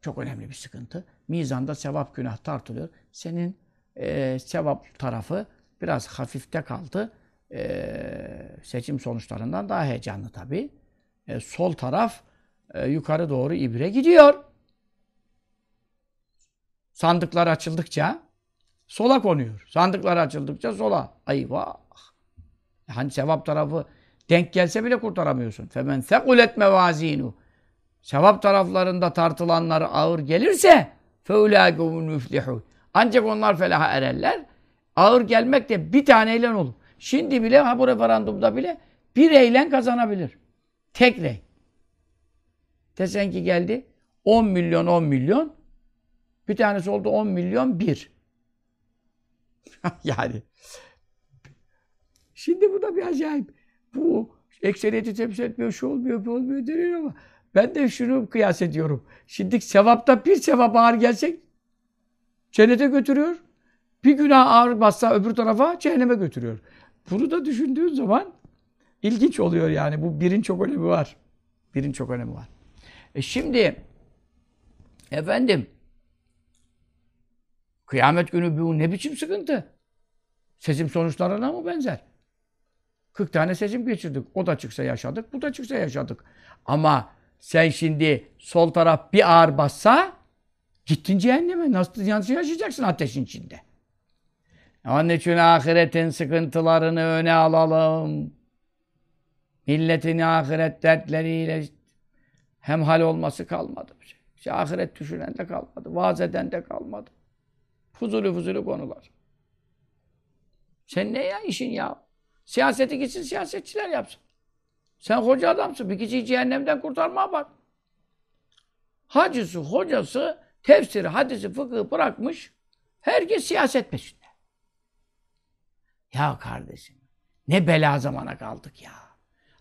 çok önemli bir sıkıntı. Mizanda sevap günah tartılıyor. Senin e, sevap tarafı biraz hafifte kaldı. E, seçim sonuçlarından daha heyecanlı tabii. E, sol taraf e, yukarı doğru ibre gidiyor. Sandıklar açıldıkça sola konuyor. Sandıklar açıldıkça sola. Ayvah. Hani sevap tarafı denk gelse bile kurtaramıyorsun. Femen sekulet mevazinu. Sevap taraflarında tartılanları ağır gelirse feulâgûmul müflihûn. Ancak onlar felaha ererler. Ağır gelmek de bir taneyle olur. Şimdi bile ha bu referandumda bile bir eylen kazanabilir. Tek rey. Desen ki geldi 10 milyon 10 milyon bir tanesi oldu 10 milyon bir. yani şimdi bu da bir acayip. Bu ekseriyeti temsil etmiyor, şu olmuyor, bu olmuyor deniyor ama ben de şunu kıyas ediyorum. Şimdi sevapta bir sevap ağır gelsek cennete götürüyor. Bir günah ağır bassa öbür tarafa cehenneme götürüyor. Bunu da düşündüğün zaman ilginç oluyor yani. Bu birin çok önemi var. Birin çok önemi var. E şimdi efendim kıyamet günü bu ne biçim sıkıntı? Seçim sonuçlarına mı benzer? 40 tane seçim geçirdik. O da çıksa yaşadık, bu da çıksa yaşadık. Ama sen şimdi sol taraf bir ağır bassa gittin cehenneme. Nasıl, nasıl yaşayacaksın ateşin içinde? Onun için ahiretin sıkıntılarını öne alalım. Milletin ahiret dertleriyle hemhal olması kalmadı. İşte ahiret düşünen de kalmadı. Vaaz eden de kalmadı. Fuzuli fuzuli konular. Sen ne ya işin ya? Siyaseti gitsin siyasetçiler yapsın. Sen hoca adamsın. Bir kişiyi cehennemden kurtarmaya bak. Hacısı, hocası, tefsiri, hadisi, fıkıhı bırakmış. Herkes siyaset peşinde. Ya kardeşim, ne bela zamana kaldık ya.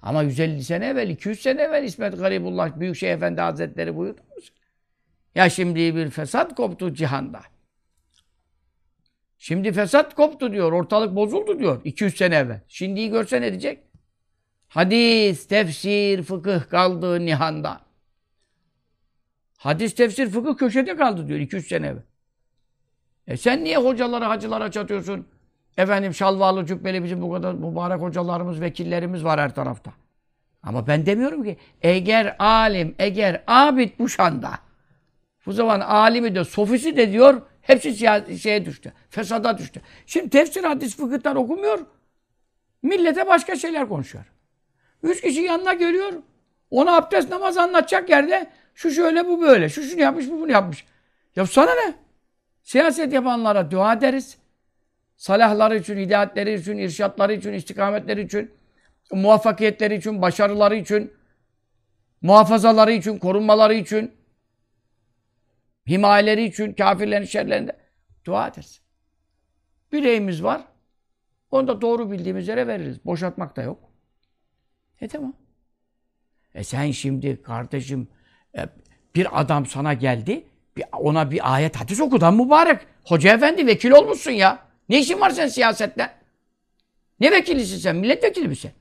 Ama 150 sene evvel, 200 sene evvel İsmet Garibullah Büyükşehir Efendi Hazretleri buyurdu. Ya şimdi bir fesat koptu cihanda. Şimdi fesat koptu diyor, ortalık bozuldu diyor 200 sene evvel. Şimdiyi görse ne diyecek? Hadis, tefsir, fıkıh kaldı nihanda. Hadis, tefsir, fıkıh köşede kaldı diyor 200 sene evvel. E sen niye hocalara, hacılara çatıyorsun? Efendim şalvarlı cübbeli bizim bu kadar mübarek hocalarımız, vekillerimiz var her tarafta. Ama ben demiyorum ki eğer alim, eğer abid bu şanda. Bu zaman alimi de, sofisi de diyor hepsi şeye düştü. Fesada düştü. Şimdi tefsir, hadis, fıkıhtan okumuyor. Millete başka şeyler konuşuyor. Üç kişi yanına geliyor. Ona abdest namaz anlatacak yerde şu şöyle bu böyle. Şu şunu yapmış bu bunu yapmış. Ya sana ne? Siyaset yapanlara dua ederiz. Salahları için, hidayetleri için, irşatları için, istikametleri için, muvaffakiyetleri için, başarıları için, muhafazaları için, korunmaları için, himayeleri için, kafirlerin şerlerinde dua ederiz. Bir reyimiz var. Onu da doğru bildiğimiz yere veririz. Boşaltmak da yok. E tamam. E sen şimdi kardeşim e, bir adam sana geldi. Ona bir ayet hadis okudan mübarek. Hoca efendi vekil olmuşsun ya. Ne işin var sen siyasetle? Ne vekilisin sen? Milletvekili misin?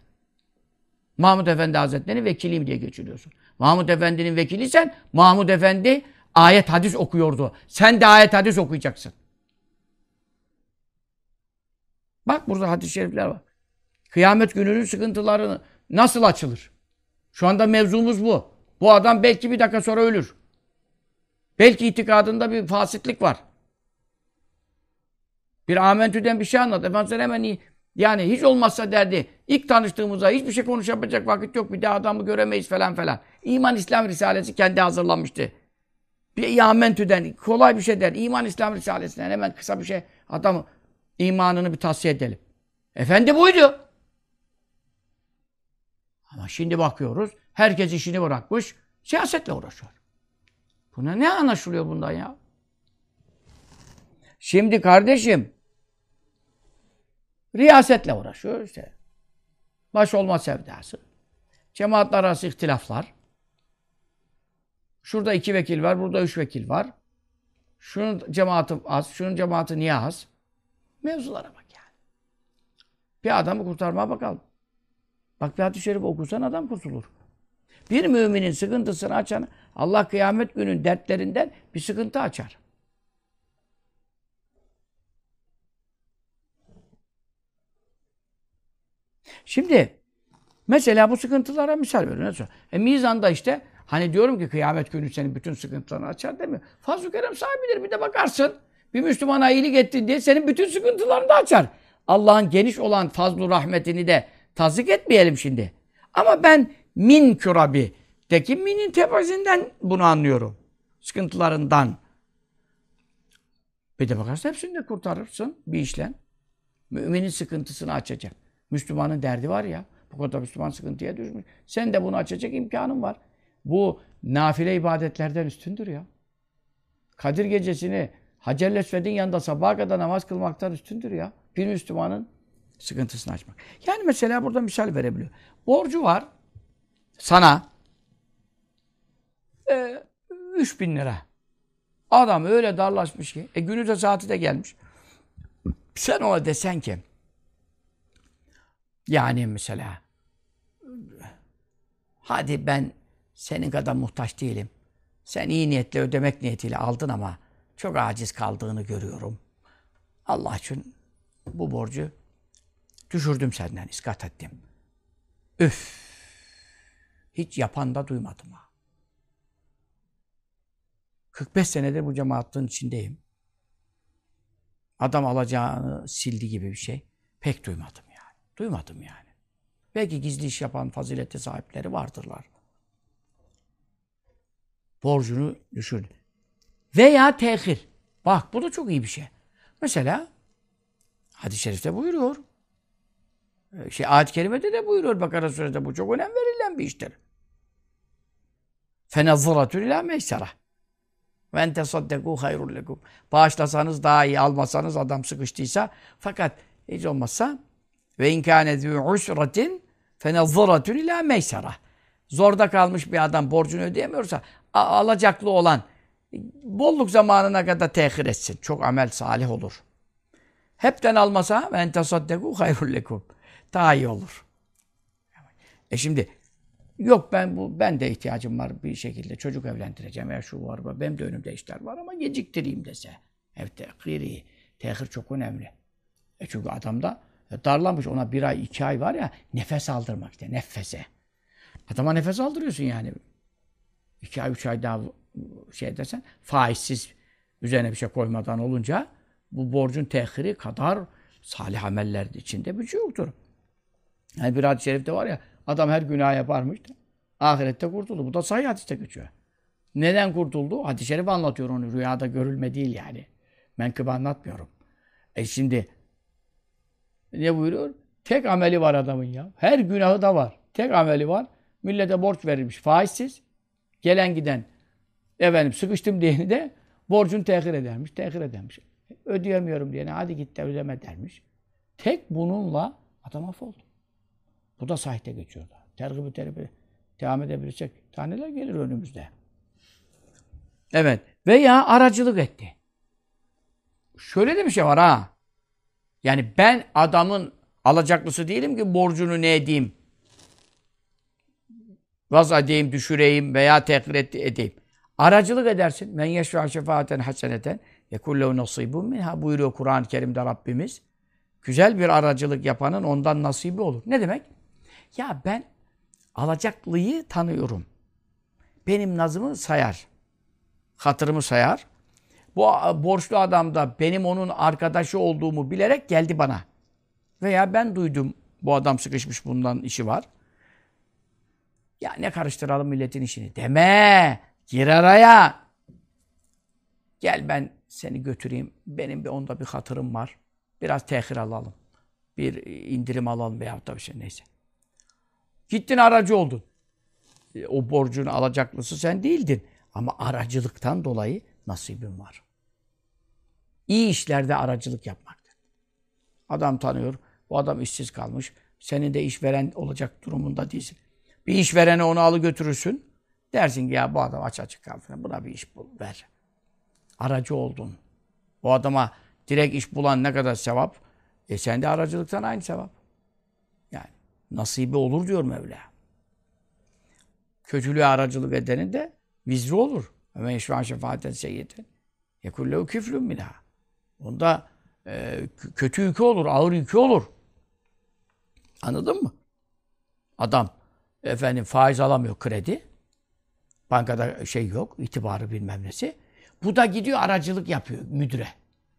Mahmud Efendi Hazretleri'ni vekiliyim diye geçiriyorsun. Mahmud Efendi'nin vekiliysen Mahmud Efendi ayet hadis okuyordu. Sen de ayet hadis okuyacaksın. Bak burada hadis-i şerifler var. Kıyamet gününün sıkıntıları nasıl açılır? Şu anda mevzumuz bu. Bu adam belki bir dakika sonra ölür. Belki itikadında bir fasitlik var. Bir amentüden bir şey anlat. Efendimiz hemen yani hiç olmazsa derdi. İlk tanıştığımızda hiçbir şey konuşabilecek vakit yok. Bir daha adamı göremeyiz falan falan. İman İslam Risalesi kendi hazırlamıştı. Bir amentüden kolay bir şey der. İman İslam Risalesi'nden hemen kısa bir şey adam imanını bir tavsiye edelim. Efendi buydu. Ama şimdi bakıyoruz. Herkes işini bırakmış. Siyasetle uğraşıyor. Buna ne anlaşılıyor bundan ya? Şimdi kardeşim riyasetle uğraşıyor işte. Baş olma sevdası. Cemaatler arası ihtilaflar. Şurada iki vekil var, burada üç vekil var. Şunun cemaati az, şunun cemaati niye az? Mevzulara bak yani. Bir adamı kurtarmaya bakalım. Bak bir hadis-i şerif okursan adam kurtulur. Bir müminin sıkıntısını açan Allah kıyamet günün dertlerinden bir sıkıntı açar. Şimdi mesela bu sıkıntılara misal veriyor. Nasıl? E mizanda işte hani diyorum ki kıyamet günü senin bütün sıkıntılarını açar mi? Fazl-ı Kerem sahibidir. Bir de bakarsın bir Müslümana iyilik ettin diye senin bütün sıkıntılarını da açar. Allah'ın geniş olan fazl rahmetini de tazik etmeyelim şimdi. Ama ben min kürabi deki minin tepesinden bunu anlıyorum. Sıkıntılarından. Bir de bakarsın hepsini de kurtarırsın bir işlen. Müminin sıkıntısını açacak. Müslümanın derdi var ya. Bu kadar Müslüman sıkıntıya düşmüş. Sen de bunu açacak imkanın var. Bu nafile ibadetlerden üstündür ya. Kadir gecesini Hacer Lesved'in yanında sabaha kadar namaz kılmaktan üstündür ya. Bir Müslümanın sıkıntısını açmak. Yani mesela burada misal verebiliyor. Borcu var sana e, 3 bin lira. Adam öyle darlaşmış ki, e, günü de saati de gelmiş. Sen ona desen ki, yani mesela, hadi ben senin kadar muhtaç değilim. Sen iyi niyetle ödemek niyetiyle aldın ama çok aciz kaldığını görüyorum. Allah için bu borcu düşürdüm senden, iskat ettim. Üf! Hiç yapan da duymadım ha. 45 senedir bu cemaatin içindeyim. Adam alacağını sildi gibi bir şey. Pek duymadım yani. Duymadım yani. Belki gizli iş yapan fazilette sahipleri vardırlar Borcunu düşürdü. Veya tehir. Bak bu da çok iyi bir şey. Mesela hadis-i şerifte buyuruyor. Şey, ayet-i kerimede de buyuruyor Bakara Suresi'nde bu çok önem verilen bir iştir. فَنَظُّرَةٌ ila meysara. Ve ente saddeku hayrul lekum. Bağışlasanız daha iyi, almasanız adam sıkıştıysa. Fakat hiç olmazsa ve inkâne zû usratin fenezzaratun ila meysara. Zorda kalmış bir adam borcunu ödeyemiyorsa alacaklı olan bolluk zamanına kadar tehir etsin. Çok amel salih olur. Hepten almasa ve ente saddeku hayrul lekum. Daha iyi olur. E şimdi Yok ben bu ben de ihtiyacım var bir şekilde çocuk evlendireceğim ya şu var benim de önümde işler var ama geciktireyim dese. Evet tehiri. Tehir çok önemli. E çünkü adam da darlamış ona bir ay iki ay var ya nefes aldırmak işte nefese. Adama nefes aldırıyorsun yani. İki ay üç ay daha şey desen faizsiz üzerine bir şey koymadan olunca bu borcun tehiri kadar salih ameller içinde bir şey yoktur. Yani bir hadis-i şerifte var ya Adam her günah yaparmış. Ahirette kurtuldu. Bu da sahih hadiste geçiyor. Neden kurtuldu? Hadis-i şerif anlatıyor onu. Rüyada görülme değil yani. Menkıbe anlatmıyorum. E şimdi ne buyuruyor? Tek ameli var adamın ya. Her günahı da var. Tek ameli var. Millete borç verilmiş. Faizsiz. Gelen giden efendim sıkıştım diyeni de borcunu tehir edermiş. Tehir edermiş. Ödeyemiyorum diyene hadi git de ödeme dermiş. Tek bununla adam affoldu. Bu da sahte geçiyor da. Tergib-i terbiye devam edebilecek taneler gelir önümüzde. Evet. Veya aracılık etti. Şöyle de bir şey var ha. Yani ben adamın alacaklısı değilim ki borcunu ne edeyim. Vaz edeyim, düşüreyim veya tekrar edeyim. Aracılık edersin. Men yeşfa şefaaten haseneten yekullehu nasibun minha buyuruyor Kur'an-ı Kerim'de Rabbimiz. Güzel bir aracılık yapanın ondan nasibi olur. Ne demek? Ya ben alacaklıyı tanıyorum. Benim nazımı sayar. Hatırımı sayar. Bu borçlu adam da benim onun arkadaşı olduğumu bilerek geldi bana. Veya ben duydum bu adam sıkışmış bundan işi var. Ya ne karıştıralım milletin işini. Deme. Gir araya. Gel ben seni götüreyim. Benim bir onda bir hatırım var. Biraz tehir alalım. Bir indirim alalım veyahut da bir şey neyse. Gittin aracı oldun. E, o borcun alacaklısı sen değildin. Ama aracılıktan dolayı nasibin var. İyi işlerde aracılık yapmaktır. Adam tanıyor. Bu adam işsiz kalmış. Senin de işveren olacak durumunda değilsin. Bir işverene onu alı götürürsün. Dersin ki ya bu adam aç açık kaldı. Buna bir iş bul, ver. Aracı oldun. O adama direkt iş bulan ne kadar sevap? E sen de aracılıktan aynı sevap. Yani nasibi olur diyor Mevla. Kötülüğe aracılık edenin de vizri olur. Ve yeşvan şefaaten seyyiden. Yekullehu küflün minha. Onda e, kötü yükü olur, ağır yükü olur. Anladın mı? Adam efendim faiz alamıyor kredi. Bankada şey yok, itibarı bilmem nesi. Bu da gidiyor aracılık yapıyor müdüre.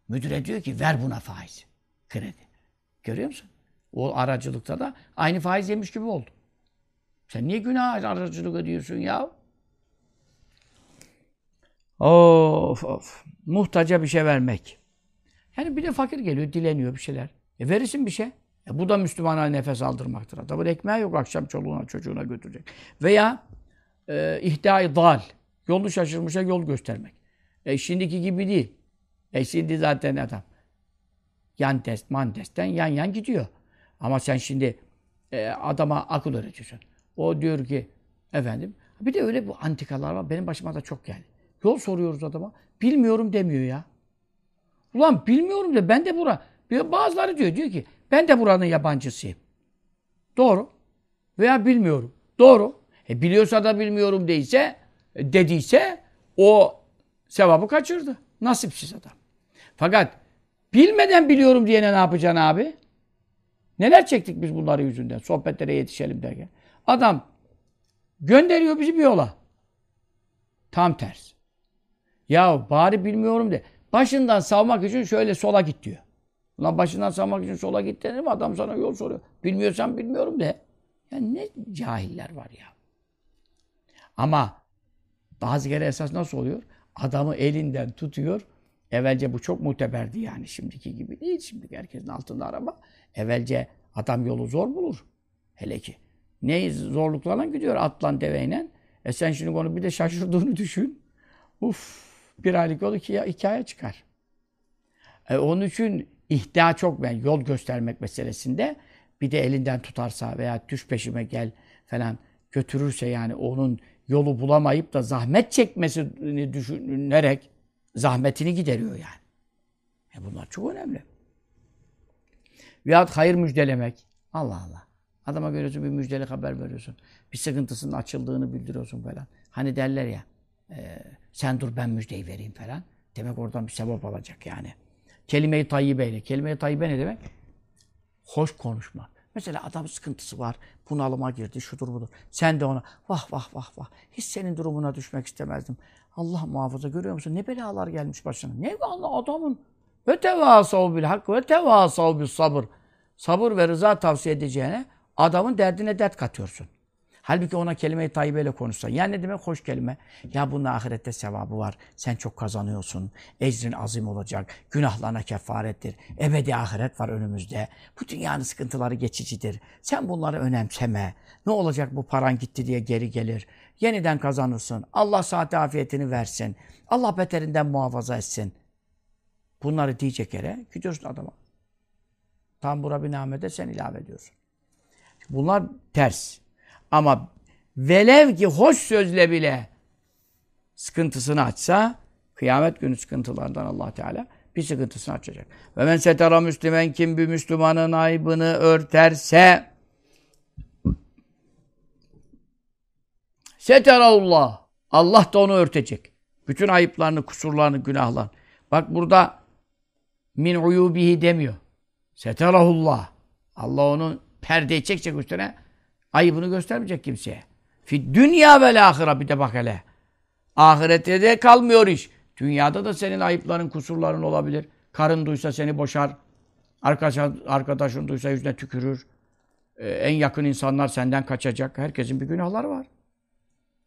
Müdüre diyor ki ver buna faiz. Kredi. Görüyor musun? O aracılıkta da aynı faiz yemiş gibi oldu. Sen niye günah aracılık ediyorsun ya? Of of. Muhtaca bir şey vermek. Yani bir de fakir geliyor, dileniyor bir şeyler. E verirsin bir şey. E bu da Müslümana nefes aldırmaktır. Adamın ekmeği yok akşam çoluğuna çocuğuna götürecek. Veya e, ihdai dal. Yolu şaşırmışa yol göstermek. E şimdiki gibi değil. E şimdi zaten adam yan test, man testten yan yan gidiyor. Ama sen şimdi e, adama akıl öğretiyorsun. O diyor ki efendim bir de öyle bu antikalar var. Benim başıma da çok geldi. Yol soruyoruz adama. Bilmiyorum demiyor ya. Ulan bilmiyorum de ben de bura. Bazıları diyor diyor ki ben de buranın yabancısıyım. Doğru. Veya bilmiyorum. Doğru. E biliyorsa da bilmiyorum değilse e, dediyse o sevabı kaçırdı. Nasipsiz adam. Fakat bilmeden biliyorum diyene ne yapacaksın abi? Neler çektik biz bunları yüzünden sohbetlere yetişelim derken. Adam gönderiyor bizi bir yola. Tam ters. Ya bari bilmiyorum de. Başından savmak için şöyle sola git diyor. Ulan başından savmak için sola git denir mi? Adam sana yol soruyor. Bilmiyorsan bilmiyorum de. Ya ne cahiller var ya. Ama bazı kere esas nasıl oluyor? Adamı elinden tutuyor. Evvelce bu çok muteberdi yani şimdiki gibi değil. Şimdi herkesin altında araba. Evvelce adam yolu zor bulur. Hele ki. Ne zorluklarla gidiyor atlan deveyle. E sen şimdi onu bir de şaşırdığını düşün. Uf bir aylık yol iki, hikaye çıkar. E, onun için ihtiyaç çok ben yol göstermek meselesinde bir de elinden tutarsa veya düş peşime gel falan götürürse yani onun yolu bulamayıp da zahmet çekmesini düşünerek zahmetini gideriyor yani. E bunlar çok önemli. Veyahut hayır müjdelemek. Allah Allah. Adama görüyorsun bir müjdeli haber veriyorsun. Bir sıkıntısının açıldığını bildiriyorsun falan. Hani derler ya e, sen dur ben müjdeyi vereyim falan. Demek oradan bir sevap alacak yani. Kelime-i tayyibeyle. Kelime-i tayyibe ne demek? Hoş konuşmak. Mesela adam sıkıntısı var, bunalıma girdi, şudur budur. Sen de ona vah vah vah vah, hiç senin durumuna düşmek istemezdim. Allah muhafaza görüyor musun? Ne belalar gelmiş başına. Ne Allah adamın ve tevasav bil hak ve tevasav bil sabır. Sabır ve rıza tavsiye edeceğine adamın derdine dert katıyorsun. Halbuki ona kelime-i tayyibeyle konuşsan. Ya ne demek hoş kelime? Ya bunun ahirette sevabı var. Sen çok kazanıyorsun. Ecrin azim olacak. Günahlarına kefarettir. Ebedi ahiret var önümüzde. Bu dünyanın sıkıntıları geçicidir. Sen bunları önemseme. Ne olacak bu paran gitti diye geri gelir. Yeniden kazanırsın. Allah saati afiyetini versin. Allah beterinden muhafaza etsin. Bunları diyecek yere gidiyorsun adama. Tam bura bir namede sen ilave ediyorsun. Bunlar ters. Ama velev ki hoş sözle bile sıkıntısını açsa kıyamet günü sıkıntılardan Allah Teala bir sıkıntısını açacak. Ve men setara müslümen kim bir Müslümanın aybını örterse Seterallah. Allah da onu örtecek. Bütün ayıplarını, kusurlarını, günahlarını. Bak burada min uyubihi demiyor. Seterahullah. Allah onun perdeyi çekecek üstüne. Ayıbını göstermeyecek kimseye. Fi dünya ve ahire bir de bak hele. Ahirette de kalmıyor iş. Dünyada da senin ayıpların, kusurların olabilir. Karın duysa seni boşar. Arkadaşın, arkadaşın duysa yüzüne tükürür. Ee, en yakın insanlar senden kaçacak. Herkesin bir günahları var.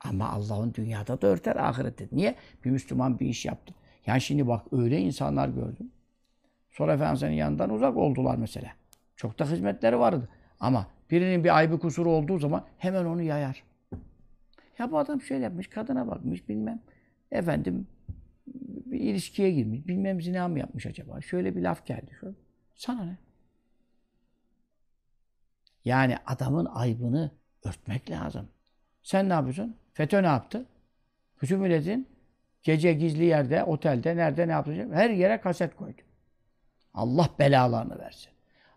Ama Allah'ın dünyada da örter ahirette. Niye? Bir Müslüman bir iş yaptı. Yani şimdi bak öyle insanlar gördüm. Sonra Efendimiz'in yanından uzak oldular mesela. Çok da hizmetleri vardı. Ama birinin bir ayıbı kusuru olduğu zaman hemen onu yayar. Ya bu adam şöyle yapmış, kadına bakmış bilmem. Efendim bir ilişkiye girmiş, bilmem zina mı yapmış acaba? Şöyle bir laf geldi. Şöyle. Sana ne? Yani adamın aybını örtmek lazım. Sen ne yapıyorsun? FETÖ ne yaptı? Bütün milletin gece gizli yerde, otelde, nerede ne yapacak? Her yere kaset koydu. Allah belalarını versin.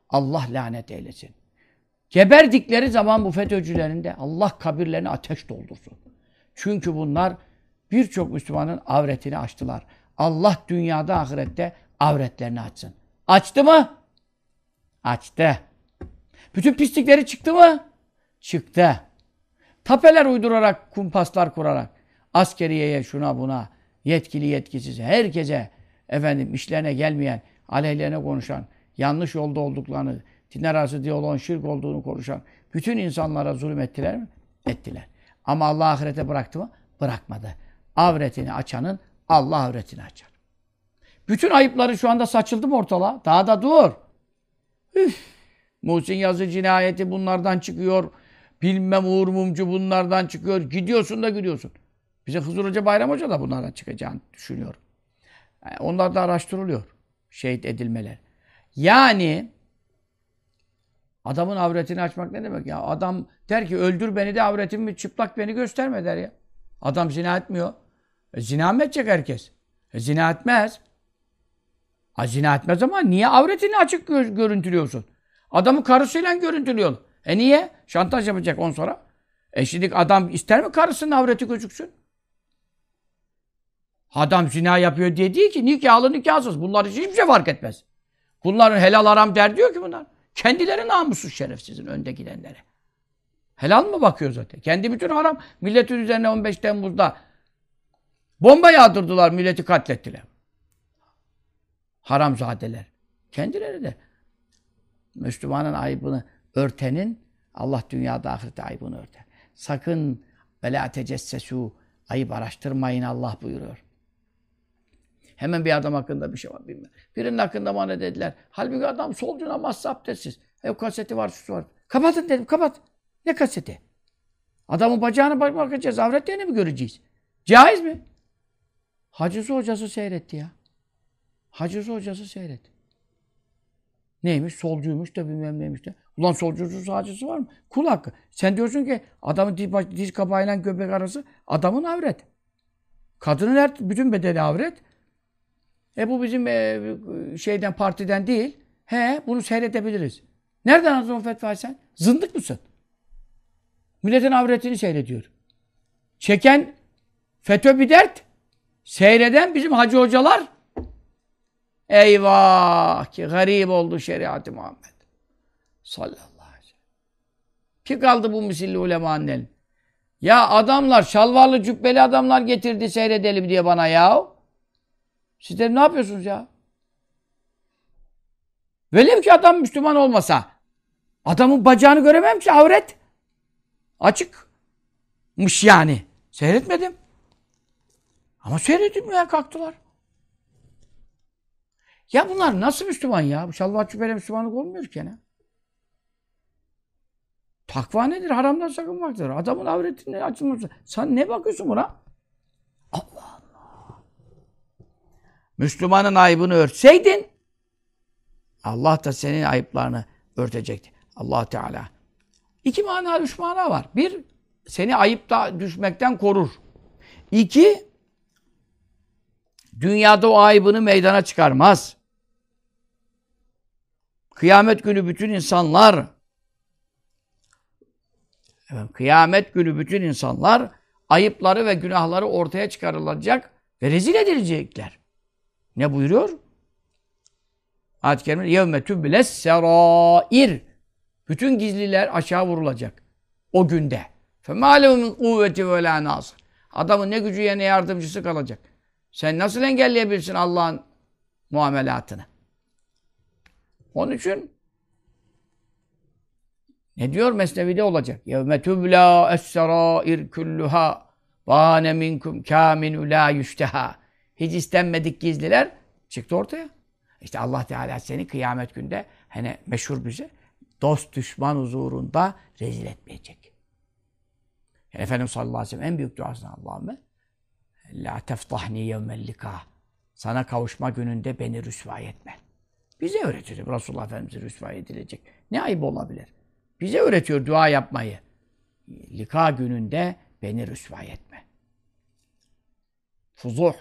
Allah lanet eylesin. Geberdikleri zaman bu FETÖ'cülerin de Allah kabirlerini ateş doldursun. Çünkü bunlar birçok Müslümanın avretini açtılar. Allah dünyada ahirette avretlerini açsın. Açtı mı? Açtı. Bütün pislikleri çıktı mı? Çıktı. Tapeler uydurarak, kumpaslar kurarak, askeriyeye, şuna buna, yetkili yetkisiz, herkese, efendim işlerine gelmeyen, aleyhlerine konuşan, yanlış yolda olduklarını, din arası diyaloğun şirk olduğunu konuşan, bütün insanlara zulüm ettiler mi? Ettiler. Ama Allah ahirete bıraktı mı? Bırakmadı. Avretini açanın Allah avretini açar. Bütün ayıpları şu anda saçıldı mı ortalığa? Daha da dur. Üf. Muhsin Yazı cinayeti bunlardan çıkıyor. Bilmem Uğur Mumcu bunlardan çıkıyor. Gidiyorsun da gidiyorsun. Bize Hızır Hoca Bayram Hoca da bunlardan çıkacağını düşünüyor. Yani onlar da araştırılıyor. Şehit edilmeler. Yani adamın avretini açmak ne demek ya? Adam der ki öldür beni de avretimi çıplak beni gösterme der ya. Adam zina etmiyor. E, zina mı edecek herkes? E, zina etmez. Ha, zina etmez ama niye avretini açık gö görüntülüyorsun? Adamı karısıyla görüntülüyor. E niye? Şantaj yapacak on sonra. E şimdi adam ister mi karısının avreti gözüksün? Adam zina yapıyor diye değil ki nikahlı nikahsız. Bunlar için hiçbir şey fark etmez. Bunların helal haram der diyor ki bunlar. Kendileri namussuz şerefsizin önde gidenlere. Helal mı bakıyor zaten? Kendi bütün haram. Milletin üzerine 15 Temmuz'da bomba yağdırdılar, milleti katlettiler. Haramzadeler. Kendileri de. Müslümanın ayıbını örtenin Allah dünyada ahirette ayıbını örter. Sakın bela tecessesu ayıp araştırmayın Allah buyuruyor. Hemen bir adam hakkında bir şey var bilmem. Birinin hakkında bana dediler. Halbuki adam solcu namazsa abdestsiz. Ev kaseti var, şu var. Kapatın dedim, kapat. Ne kaseti? Adamın bacağına bak bakacağız. Avretlerini mi göreceğiz? Caiz mi? Hacısı hocası seyretti ya. Hacısı hocası seyretti. Neymiş? Solcuymuş da bilmem neymiş de. Ulan solcusu sağcısı var mı? Kul hakkı. Sen diyorsun ki adamın diz, diz kapağıyla göbek arası adamın avret. Kadının her, bütün bedeni avret. E bu bizim e, şeyden partiden değil. He bunu seyredebiliriz. Nereden aldın o fetvayı sen? Zındık mısın? Milletin avretini seyrediyor. Çeken FETÖ bir dert. Seyreden bizim hacı hocalar. Eyvah ki garip oldu şeriat-ı Muhammed. Sallallahu aleyhi ve sellem. Ki kaldı bu misilli ulemanın elin. Ya adamlar, şalvarlı cübbeli adamlar getirdi seyredelim diye bana ya. Sizler ne yapıyorsunuz ya? Velev ki adam Müslüman olmasa, adamın bacağını göremem ki avret. Açıkmış yani. Seyretmedim. Ama seyrettim ya kalktılar. Ya bunlar nasıl Müslüman ya? Bu şalvar cübbeli Müslümanlık olmuyor ki ne? Takva nedir? Haramdan sakınmaktır. Adamın avretinin açılması. Sen ne bakıyorsun buna? Allah Allah. Müslümanın ayıbını örtseydin Allah da senin ayıplarını örtecekti. Allah Teala. İki mana, üç mana var. Bir, seni ayıpta düşmekten korur. İki, dünyada o ayıbını meydana çıkarmaz. Kıyamet günü bütün insanlar Efendim, kıyamet günü bütün insanlar ayıpları ve günahları ortaya çıkarılacak ve rezil edilecekler. Ne buyuruyor? Ayet-i Kerime yevme tübbles serair. Bütün gizliler aşağı vurulacak. O günde. Femâlehu min kuvveti ve lâ nasır. Adamın ne gücü ne yardımcısı kalacak. Sen nasıl engelleyebilirsin Allah'ın muamelatını? Onun için ne diyor Mesnevi'de olacak? يَوْمَ تُبْلَا اَسْسَرَائِرْ كُلُّهَا وَانَ مِنْكُمْ كَامِنُ لَا يُشْتَهَا hiç istenmedik gizliler çıktı ortaya. İşte Allah Teala seni kıyamet günde hani meşhur bize dost düşman huzurunda rezil etmeyecek. Yani Efendimiz sallallahu aleyhi ve sellem en büyük duasını Allah'ım La teftahni yevmel lika. Sana kavuşma gününde beni rüsva etme. Bize öğretiyor. Resulullah Efendimiz'e rüsva edilecek. Ne ayıp olabilir? Bize öğretiyor dua yapmayı. Lika gününde beni rüsva etme. Fuzuh.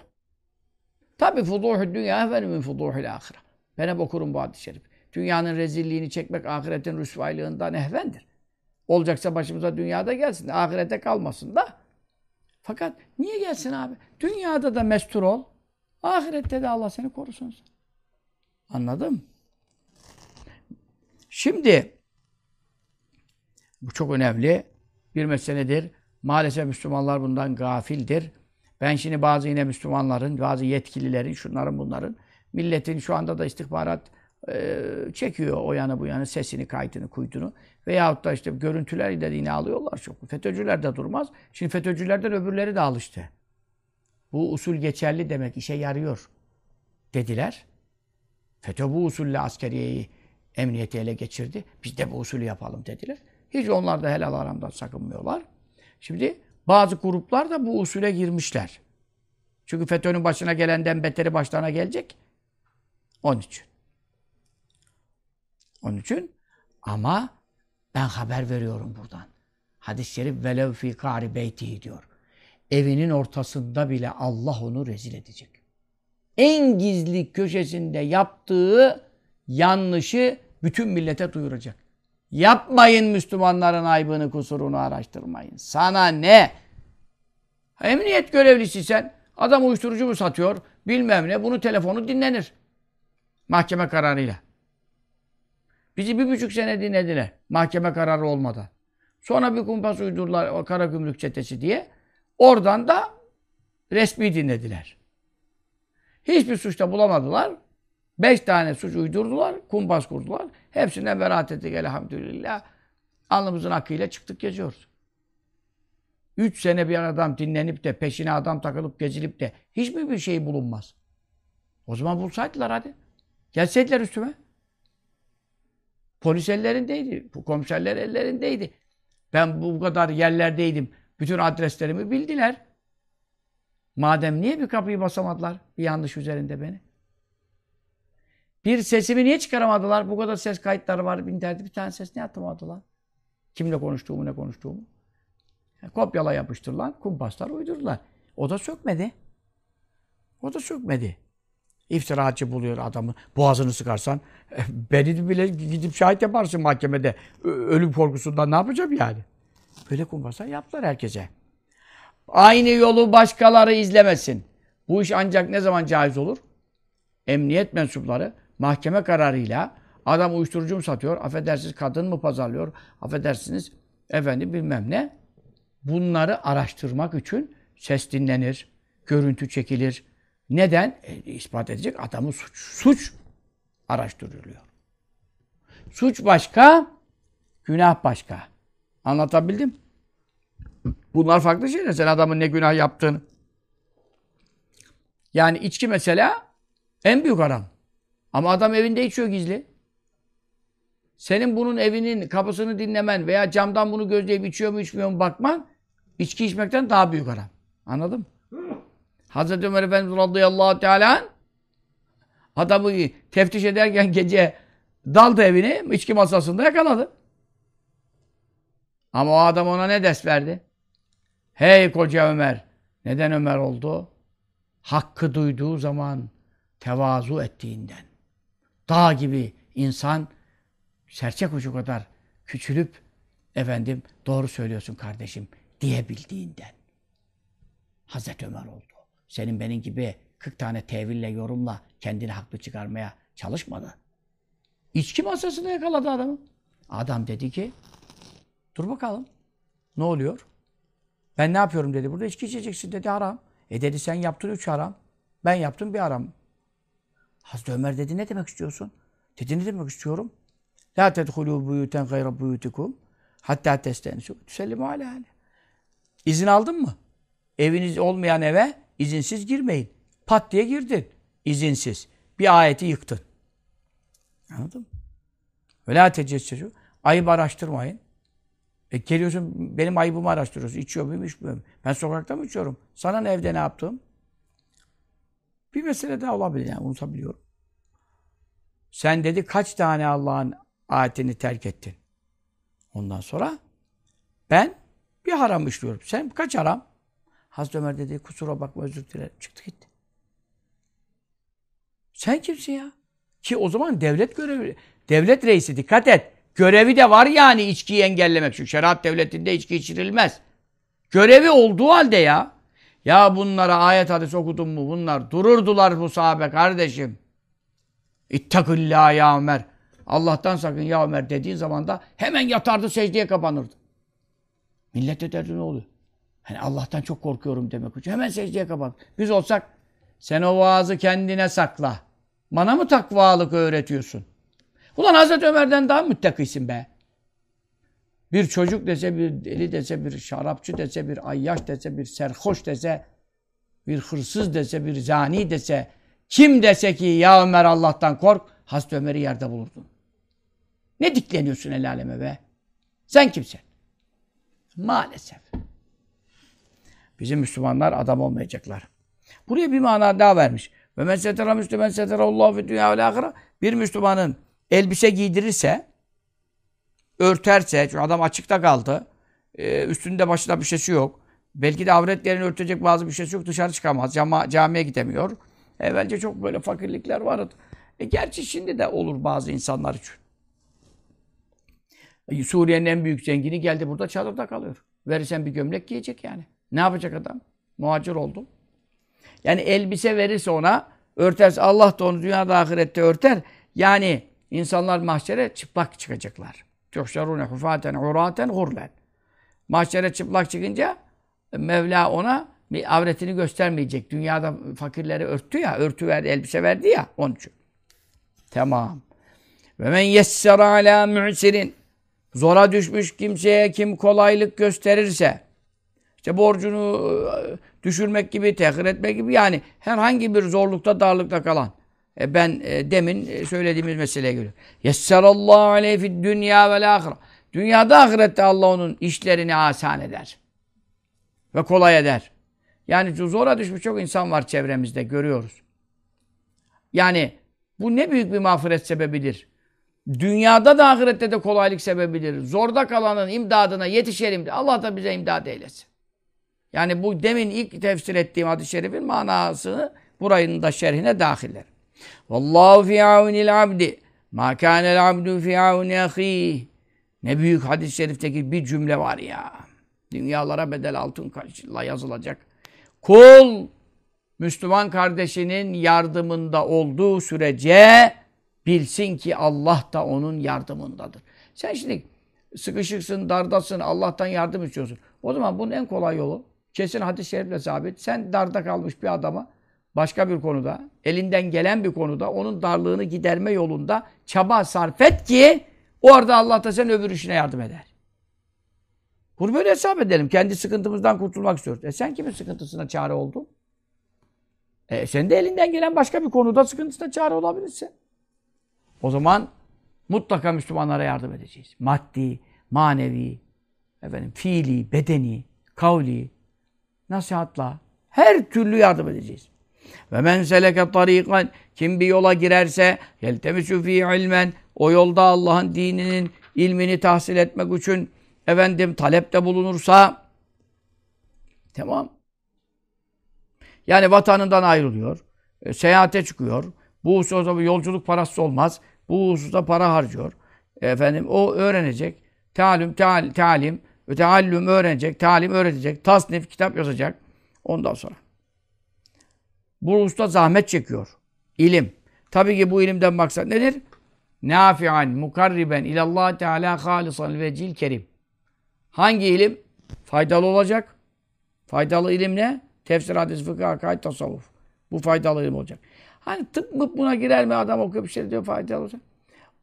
Tabi fuzuh dünya efendim min fuzuhil ahire. Ben hep okurum bu hadis-i şerif. Dünyanın rezilliğini çekmek ahiretin rüsvaylığından ehvendir. Olacaksa başımıza dünyada gelsin. Ahirete kalmasın da. Fakat niye gelsin abi? Dünyada da mestur ol. Ahirette de Allah seni korusun. Anladın mı? Şimdi bu çok önemli bir meseledir. Maalesef Müslümanlar bundan gafildir. Ben şimdi bazı yine Müslümanların, bazı yetkililerin, şunların bunların, milletin şu anda da istihbarat e, çekiyor o yanı bu yanı, sesini, kaydını, kuyduğunu. Veyahut da işte görüntüler de yine alıyorlar çok. FETÖ'cüler de durmaz. Şimdi FETÖ'cülerden öbürleri de alıştı. Bu usul geçerli demek, işe yarıyor dediler. FETÖ bu usulle askeriyeyi, emniyeti ele geçirdi. Biz de bu usulü yapalım dediler. Hiç onlar da helal aramdan sakınmıyorlar. Şimdi bazı gruplar da bu usule girmişler. Çünkü FETÖ'nün başına gelenden beteri başlarına gelecek. Onun için. Onun için ama ben haber veriyorum buradan. Hadis-i şerif velev fi kari beytihi diyor. Evinin ortasında bile Allah onu rezil edecek. En gizli köşesinde yaptığı yanlışı bütün millete duyuracak. Yapmayın Müslümanların aybını, kusurunu araştırmayın. Sana ne? Emniyet görevlisi sen. Adam uyuşturucu mu satıyor? Bilmem ne. Bunu telefonu dinlenir. Mahkeme kararıyla. Bizi bir buçuk sene dinlediler. Mahkeme kararı olmadan. Sonra bir kumpas uydurdular o kara gümrük çetesi diye. Oradan da resmi dinlediler. Hiçbir suçta bulamadılar. Beş tane suç uydurdular, kumpas kurdular. Hepsine beraat ettik elhamdülillah. Alnımızın hakkıyla çıktık geziyoruz. Üç sene bir adam dinlenip de peşine adam takılıp gezilip de hiç mi bir şey bulunmaz? O zaman bulsaydılar hadi. Gelseydiler üstüme. Polis ellerindeydi. Komiserler ellerindeydi. Ben bu kadar yerlerdeydim. Bütün adreslerimi bildiler. Madem niye bir kapıyı basamadılar? Bir yanlış üzerinde beni. Bir sesimi niye çıkaramadılar? Bu kadar ses kayıtları var internette. Bir tane ses niye atamadılar? Kimle konuştuğumu, ne konuştuğumu. Yani kopyala yapıştırılan kumpaslar uydurdular. O da sökmedi. O da sökmedi. İftiraatçı buluyor adamı. Boğazını sıkarsan e, beni bile gidip şahit yaparsın mahkemede. Ölüm korkusundan ne yapacağım yani? Böyle kumpaslar yaptılar herkese. Aynı yolu başkaları izlemesin. Bu iş ancak ne zaman caiz olur? Emniyet mensupları mahkeme kararıyla adam uyuşturucu mu satıyor, affedersiniz kadın mı pazarlıyor, affedersiniz efendim bilmem ne. Bunları araştırmak için ses dinlenir, görüntü çekilir. Neden? E, ispat edecek adamın suç. Suç araştırılıyor. Suç başka, günah başka. Anlatabildim? Bunlar farklı şeyler. Sen adamın ne günah yaptığını. Yani içki mesela en büyük haram. Ama adam evinde içiyor gizli. Senin bunun evinin kapısını dinlemen veya camdan bunu gözleyip içiyor mu içmiyor mu bakman içki içmekten daha büyük haram. Anladın mı? Hazreti Ömer Efendimiz radıyallahu teala adamı teftiş ederken gece daldı evini içki masasında yakaladı. Ama o adam ona ne ders verdi? Hey koca Ömer! Neden Ömer oldu? Hakkı duyduğu zaman tevazu ettiğinden. Dağ gibi insan serçe kuşu kadar küçülüp efendim doğru söylüyorsun kardeşim diyebildiğinden. Hazreti Ömer oldu. Senin benim gibi 40 tane teville, yorumla kendini haklı çıkarmaya çalışmadı. İçki masasında yakaladı adamı. Adam dedi ki, dur bakalım. Ne oluyor? Ben ne yapıyorum dedi. Burada içki içeceksin dedi haram. E dedi sen yaptın üç haram. Ben yaptım bir haram. Hazreti Ömer dedi ne demek istiyorsun? Dedi ne demek istiyorum? La tedhulû buyûten gayra buyûtikum hatta testenisu tüsellimu alâ İzin aldın mı? Eviniz olmayan eve izinsiz girmeyin. Pat diye girdin. İzinsiz. Bir ayeti yıktın. Anladın mı? Ve la tecessüsü. Ayıp araştırmayın. E geliyorsun benim ayıbımı araştırıyorsun. İçiyor muyum, içmiyor muyum? Ben sokakta mı içiyorum? Sana ne evde ne yaptım? Bir mesele daha olabilir yani unutabiliyorum. Sen dedi kaç tane Allah'ın ayetini terk ettin? Ondan sonra ben bir haram işliyorum. Sen kaç haram? Hazreti Ömer dedi kusura bakma özür dilerim. Çıktı gitti. Sen kimsin ya? Ki o zaman devlet görevi, devlet reisi dikkat et. Görevi de var yani içkiyi engellemek. Şu şeriat devletinde içki içirilmez. Görevi olduğu halde ya. Ya bunlara ayet hadis okudun mu bunlar? Dururdular bu sahabe kardeşim. İttakillâh ya Ömer. Allah'tan sakın ya Ömer dediğin zaman da hemen yatardı secdeye kapanırdı. Millet de derdi ne oluyor? Hani Allah'tan çok korkuyorum demek için. Hemen secdeye kapan. Biz olsak sen o vaazı kendine sakla. Bana mı takvalık öğretiyorsun? Ulan Hazreti Ömer'den daha müttakisin be. Bir çocuk dese, bir deli dese, bir şarapçı dese, bir ayyaş dese, bir serhoş dese, bir hırsız dese, bir zani dese, kim dese ki ya Ömer Allah'tan kork, Hazreti Ömer'i yerde bulurdun. Ne dikleniyorsun el aleme be? Sen kimsin? Maalesef. Bizim Müslümanlar adam olmayacaklar. Buraya bir mana daha vermiş. Ve men setera müslümen setera Allahu fi dünya ve ahire. Bir Müslümanın elbise giydirirse, örterse, çünkü adam açıkta kaldı, e, üstünde başında bir şeysi yok. Belki de avretlerini örtecek bazı bir şeysi yok, dışarı çıkamaz, cama, camiye gidemiyor. Evvelce çok böyle fakirlikler vardı. E, gerçi şimdi de olur bazı insanlar için. E, Suriye'nin en büyük zengini geldi burada çadırda kalıyor. Verirsen bir gömlek giyecek yani. Ne yapacak adam? Muhacir oldu. Yani elbise verirse ona, örterse Allah da onu dünyada ahirette örter. Yani insanlar mahşere çıplak çıkacaklar. Tuhşarune hufaten uraten hurlen. Mahşere çıplak çıkınca Mevla ona bir avretini göstermeyecek. Dünyada fakirleri örttü ya, örtü verdi, elbise verdi ya onun için. Tamam. Ve men yessera ala mu'sirin. Zora düşmüş kimseye kim kolaylık gösterirse, işte borcunu e, düşürmek gibi, tehir etmek gibi yani herhangi bir zorlukta, darlıkta kalan. E ben e, demin e, söylediğimiz meseleye göre. Yesserallahu aleyhi fid dünya vel ahire. Dünyada ahirette Allah onun işlerini asan eder. Ve kolay eder. Yani zora düşmüş çok insan var çevremizde görüyoruz. Yani bu ne büyük bir mağfiret sebebidir. Dünyada da ahirette de kolaylık sebebidir. Zorda kalanın imdadına yetişelim de Allah da bize imdad eylesin. Yani bu demin ilk tefsir ettiğim hadis-i şerifin manasını burayın da şerhine dahiller. Vallahu fi aunil abdi ma kanel abdu fi auni ahih. Ne büyük hadis-i şerifteki bir cümle var ya. Dünyalara bedel altınla yazılacak. Kul Müslüman kardeşinin yardımında olduğu sürece bilsin ki Allah da onun yardımındadır. Sen şimdi sıkışıksın, dardasın, Allah'tan yardım istiyorsun. O zaman bunun en kolay yolu kesin hadis-i şerifle sabit. Sen darda kalmış bir adama başka bir konuda, elinden gelen bir konuda onun darlığını giderme yolunda çaba sarf et ki orada Allah da sen öbür işine yardım eder. Bunu böyle hesap edelim. Kendi sıkıntımızdan kurtulmak istiyoruz. E sen kimin sıkıntısına çare oldun? E sen de elinden gelen başka bir konuda sıkıntısına çare olabilirsin. O zaman mutlaka Müslümanlara yardım edeceğiz. Maddi, manevi, efendim, fiili, bedeni, kavli, nasihatla her türlü yardım edeceğiz. Ve men seleke tarikan kim bir yola girerse yeltemisu fi ilmen o yolda Allah'ın dininin ilmini tahsil etmek için efendim talepte bulunursa tamam. Yani vatanından ayrılıyor. E, seyahate çıkıyor. Bu hususta yolculuk parası olmaz. Bu hususta para harcıyor. Efendim o öğrenecek. Talim, talim, talim, teallüm öğrenecek, talim öğretecek, tasnif, kitap yazacak. Ondan sonra. Bu usta zahmet çekiyor. İlim. Tabii ki bu ilimden maksat nedir? Nafi'an, mukarriben ilallah Teala halisan ve cil kerim. Hangi ilim? Faydalı olacak. Faydalı ilim ne? Tefsir, hadis, fıkıh, akaid, tasavvuf. Bu faydalı ilim olacak. Hani tıp mı buna girer mi adam okuyor bir şey diyor faydalı olacak.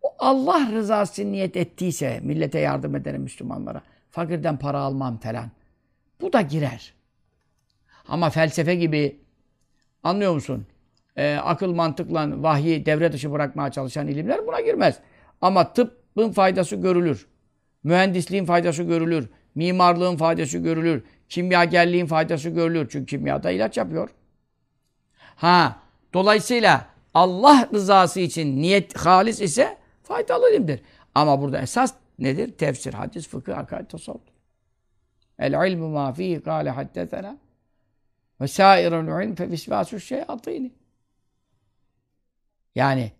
O Allah rızası niyet ettiyse millete yardım ederim Müslümanlara. Fakirden para almam falan. Bu da girer. Ama felsefe gibi anlıyor musun? Ee, akıl mantıkla vahyi devre dışı bırakmaya çalışan ilimler buna girmez. Ama tıbbın faydası görülür. Mühendisliğin faydası görülür. Mimarlığın faydası görülür. Kimyagerliğin faydası görülür. Çünkü kimyada ilaç yapıyor. Ha, dolayısıyla Allah rızası için niyet halis ise faydalı ilimdir. Ama burada esas nedir? Tefsir, hadis, fıkıh, akaid, tasavvuf. El ilmu ma fihi kâle haddetena ve sâirul ilm fe visvâsü şeyatîni. Yani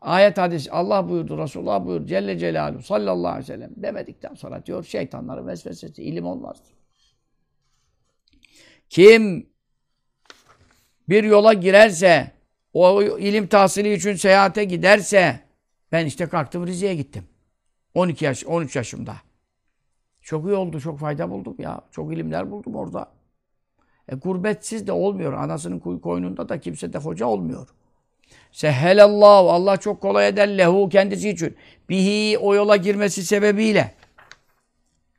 ayet hadis Allah buyurdu, Resulullah buyurdu, Celle Celaluhu sallallahu aleyhi ve sellem demedikten sonra diyor şeytanların vesvesesi, ilim olmaz. Kim bir yola girerse, o ilim tahsili için seyahate giderse, ben işte kalktım Rize'ye gittim. 12 yaş, 13 yaşımda. Çok iyi oldu, çok fayda buldum ya. Çok ilimler buldum orada. E, gurbetsiz de olmuyor. Anasının koynunda da kimse de hoca olmuyor. Sehelallahu, Allah çok kolay eder lehu kendisi için. Bihi o yola girmesi sebebiyle.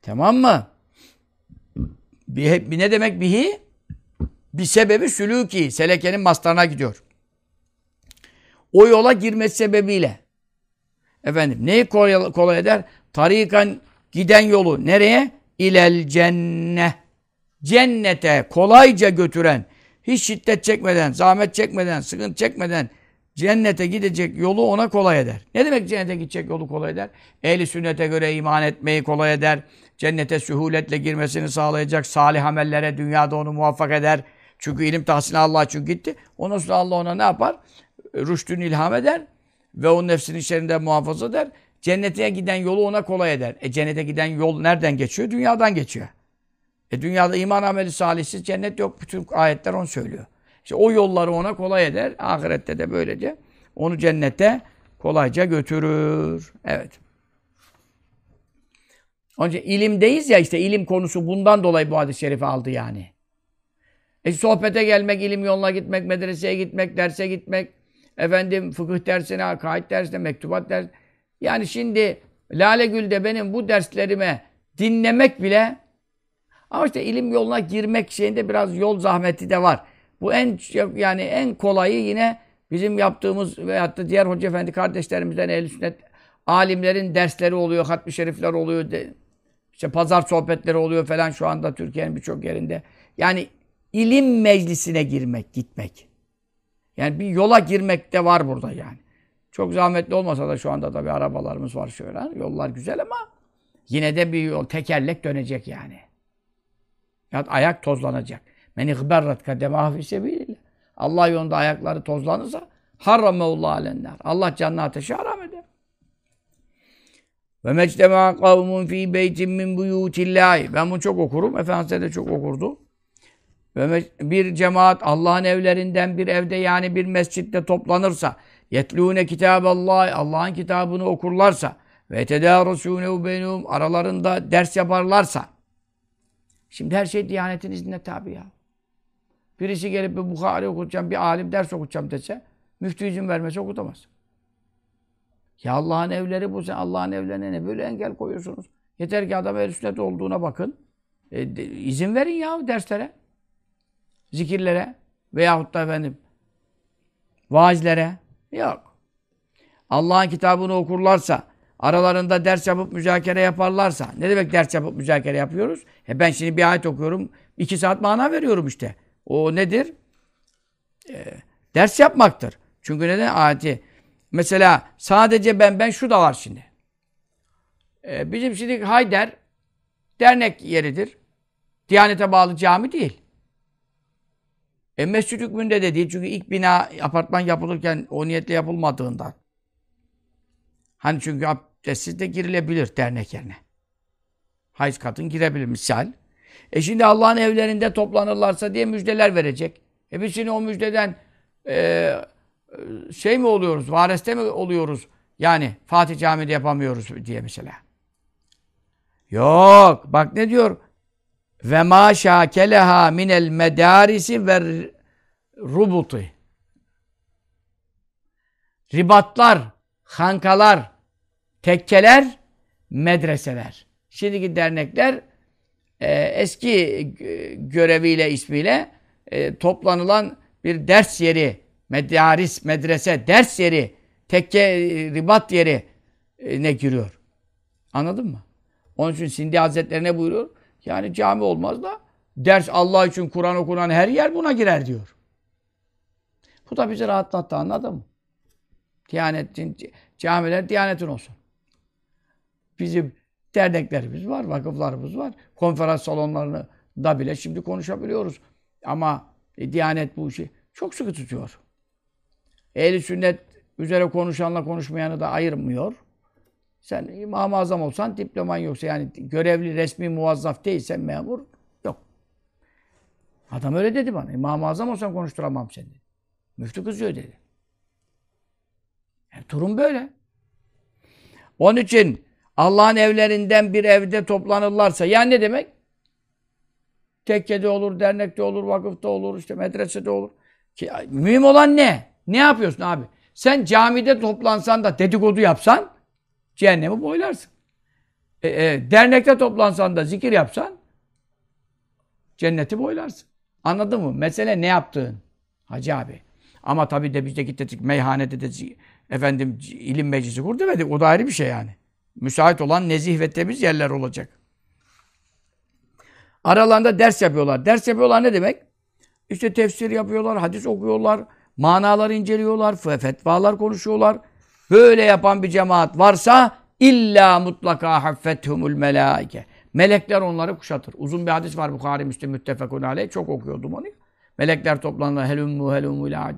Tamam mı? Bir, ne demek bihi? Bir sebebi sülüki. Selekenin mastarına gidiyor. O yola girmesi sebebiyle. Efendim neyi kolay, kolay eder? Tarikan giden yolu nereye? İlel cenne. Cennete kolayca götüren, hiç şiddet çekmeden, zahmet çekmeden, sıkıntı çekmeden cennete gidecek yolu ona kolay eder. Ne demek cennete gidecek yolu kolay eder? Ehli sünnete göre iman etmeyi kolay eder. Cennete sühuletle girmesini sağlayacak salih amellere dünyada onu muvaffak eder. Çünkü ilim tahsili Allah için gitti. Ondan sonra Allah ona ne yapar? Rüştünü ilham eder ve onun nefsinin şerrinden muhafaza eder. Cennete giden yolu ona kolay eder. E cennete giden yol nereden geçiyor? Dünyadan geçiyor. E dünyada iman ameli salihsiz cennet yok. Bütün ayetler onu söylüyor. İşte o yolları ona kolay eder. Ahirette de böylece onu cennete kolayca götürür. Evet. Onun için ilimdeyiz ya işte ilim konusu bundan dolayı bu hadis-i şerifi aldı yani. E sohbete gelmek, ilim yoluna gitmek, medreseye gitmek, derse gitmek, efendim fıkıh dersine, kaid dersine, mektubat ders. Yani şimdi Lale Gül'de benim bu derslerime dinlemek bile ama işte ilim yoluna girmek şeyinde biraz yol zahmeti de var. Bu en yani en kolayı yine bizim yaptığımız veyahut da diğer hoca efendi kardeşlerimizden ehl sünnet alimlerin dersleri oluyor, hatmi şerifler oluyor. De, işte pazar sohbetleri oluyor falan şu anda Türkiye'nin birçok yerinde. Yani ilim meclisine girmek, gitmek. Yani bir yola girmek de var burada yani. Çok zahmetli olmasa da şu anda tabii arabalarımız var şöyle. Yollar güzel ama yine de bir yol tekerlek dönecek yani. Ya ayak tozlanacak. Men ihberrat kademahu fi. Allah yolunda ayakları tozlanırsa harrameullah alennar. Allah canını ateşe haram eder. Ve mectema kavmun fi beytin min buyutillahi. Ben bunu çok okurum. Efendimiz de çok okurdu. Ve bir cemaat Allah'ın evlerinden bir evde yani bir mescitte toplanırsa yetlûne kitaballah Allah'ın kitabını okurlarsa ve tedârusûnehu beynûm aralarında ders yaparlarsa Şimdi her şey Diyanet'in iznine tabi ya. Birisi gelip bir Bukhari okutacağım, bir alim ders okutacağım dese, müftü izin vermese okutamaz. Ya Allah'ın evleri bu, sen Allah'ın evlerine ne böyle engel koyuyorsunuz? Yeter ki adam el olduğuna bakın. E, de, izin verin ya derslere. Zikirlere. Veyahut da efendim vaazlere. Yok. Allah'ın kitabını okurlarsa, aralarında ders yapıp müzakere yaparlarsa, ne demek ders yapıp müzakere yapıyoruz? E ben şimdi bir ayet okuyorum, iki saat mana veriyorum işte. O nedir? E, ders yapmaktır. Çünkü neden? Ayeti. Mesela sadece ben, ben şu da var şimdi. E, bizim şimdi Hayder dernek yeridir. Diyanete bağlı cami değil. E mescid hükmünde de değil. Çünkü ilk bina apartman yapılırken o niyetle yapılmadığından. Hani çünkü abdestsiz de girilebilir dernek yerine. Hayız kadın girebilir misal. E şimdi Allah'ın evlerinde toplanırlarsa diye müjdeler verecek. E biz şimdi o müjdeden e, şey mi oluyoruz, vareste mi oluyoruz? Yani Fatih Camii'de yapamıyoruz diye mesela. Yok. Bak ne diyor? Ve ma şakeleha minel medarisi ve rubuti. Ribatlar, hankalar, tekkeler, medreseler. Şimdiki dernekler e, eski göreviyle, ismiyle e, toplanılan bir ders yeri, medaris, medrese, ders yeri, tekke, ribat yeri e, ne giriyor. Anladın mı? Onun için Sindi Hazretleri ne buyuruyor? Yani cami olmaz da ders Allah için Kur'an okunan her yer buna girer diyor. Bu da bizi rahatlattı anladın mı? Diyanetin, camiler Diyanetin olsun. Bizim derneklerimiz var, vakıflarımız var. Konferans salonlarını da bile şimdi konuşabiliyoruz. Ama e, Diyanet bu işi çok sıkı tutuyor. Ehli sünnet üzere konuşanla konuşmayanı da ayırmıyor. Sen İmam-ı Azam olsan diploman yoksa yani görevli, resmi, muvazzaf değilsen memur yok. Adam öyle dedi bana. İmam-ı Azam olsan konuşturamam seni. Müftü kızıyor dedi. Yani durum böyle. Onun için Allah'ın evlerinden bir evde toplanırlarsa yani ne demek? Tekkede olur, dernekte olur, vakıfta olur, işte medresede olur. Ki, mühim olan ne? Ne yapıyorsun abi? Sen camide toplansan da dedikodu yapsan cehennemi boylarsın. E, e, dernekte toplansan da zikir yapsan cenneti boylarsın. Anladın mı? Mesele ne yaptığın. Hacı abi. Ama tabii de biz de gittik meyhanede de efendim ilim meclisi kur demedik. O da ayrı bir şey yani. Müsait olan nezih ve temiz yerler olacak. Aralarında ders yapıyorlar. Ders yapıyorlar ne demek? İşte tefsir yapıyorlar, hadis okuyorlar, manalar inceliyorlar, fetvalar konuşuyorlar. Böyle yapan bir cemaat varsa illa mutlaka haffethumul melaike. Melekler onları kuşatır. Uzun bir hadis var Bukhari Müslim müttefekun aleyh. Çok okuyordum onu. Melekler toplanırlar. Helummu helummu ila.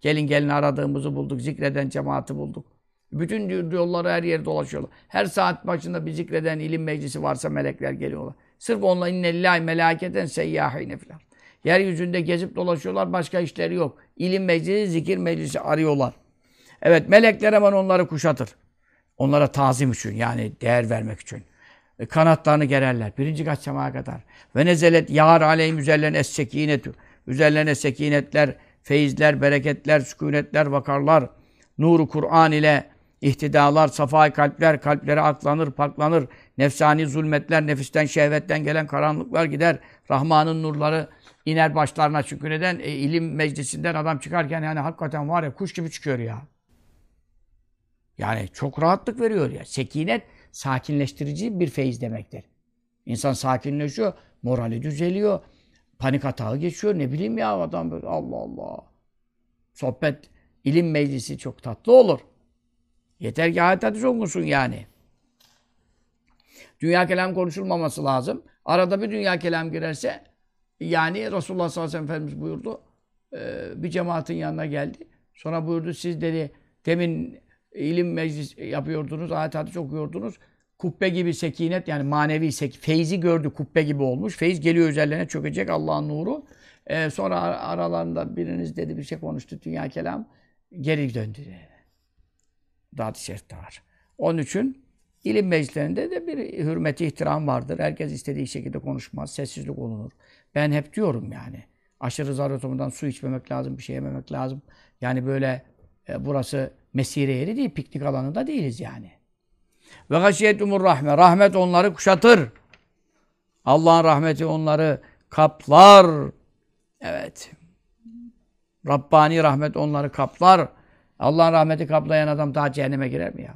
Gelin gelin aradığımızı bulduk. Zikreden cemaati bulduk. Bütün yolları her yerde dolaşıyorlar. Her saat başında bir zikreden ilim meclisi varsa melekler geliyorlar. Sırf onunla innelillahi melaketen seyyahine filan. Yeryüzünde gezip dolaşıyorlar. Başka işleri yok. İlim meclisi, zikir meclisi arıyorlar. Evet melekler hemen onları kuşatır. Onlara tazim için yani değer vermek için. E, kanatlarını gererler. Birinci kaç semaya kadar. Ve nezelet yâr aleyhim üzerlerine es-sekinetü. Üzerlerine sekinetler, feyizler, bereketler, sükunetler, vakarlar. Nuru Kur'an ile ihtidalar, safai kalpler, kalplere aklanır, paklanır. Nefsani zulmetler, nefisten, şehvetten gelen karanlıklar gider. Rahman'ın nurları iner başlarına çünkü neden? E, ilim meclisinden adam çıkarken yani hakikaten var ya kuş gibi çıkıyor ya. Yani çok rahatlık veriyor ya. Sekinet sakinleştirici bir feyiz demektir. İnsan sakinleşiyor, morali düzeliyor, panik atağı geçiyor. Ne bileyim ya adam böyle Allah Allah. Sohbet, ilim meclisi çok tatlı olur. Yeter ki ayet hadis okunsun yani. Dünya kelam konuşulmaması lazım. Arada bir dünya kelam girerse yani Resulullah sallallahu aleyhi ve sellem Efendimiz buyurdu. bir cemaatin yanına geldi. Sonra buyurdu siz dedi demin ilim meclis yapıyordunuz, ayet hadis okuyordunuz. Kubbe gibi sekinet yani manevi sek feyzi gördü kubbe gibi olmuş. Feyz geliyor üzerlerine çökecek Allah'ın nuru. Ee, sonra aralarında biriniz dedi bir şey konuştu dünya kelam. Geri döndü. Daha şerifte var. Onun için ilim meclislerinde de bir hürmeti ihtiram vardır. Herkes istediği şekilde konuşmaz. Sessizlik olunur. Ben hep diyorum yani. Aşırı zaruretumundan su içmemek lazım, bir şey yememek lazım. Yani böyle e, burası mesire yeri değil, piknik alanında değiliz yani. Ve gâşiyetumur rahme. Rahmet onları kuşatır. Allah'ın rahmeti onları kaplar. Evet. Rabbani rahmet onları kaplar. Allah'ın rahmeti kaplayan adam daha cehenneme girer mi ya?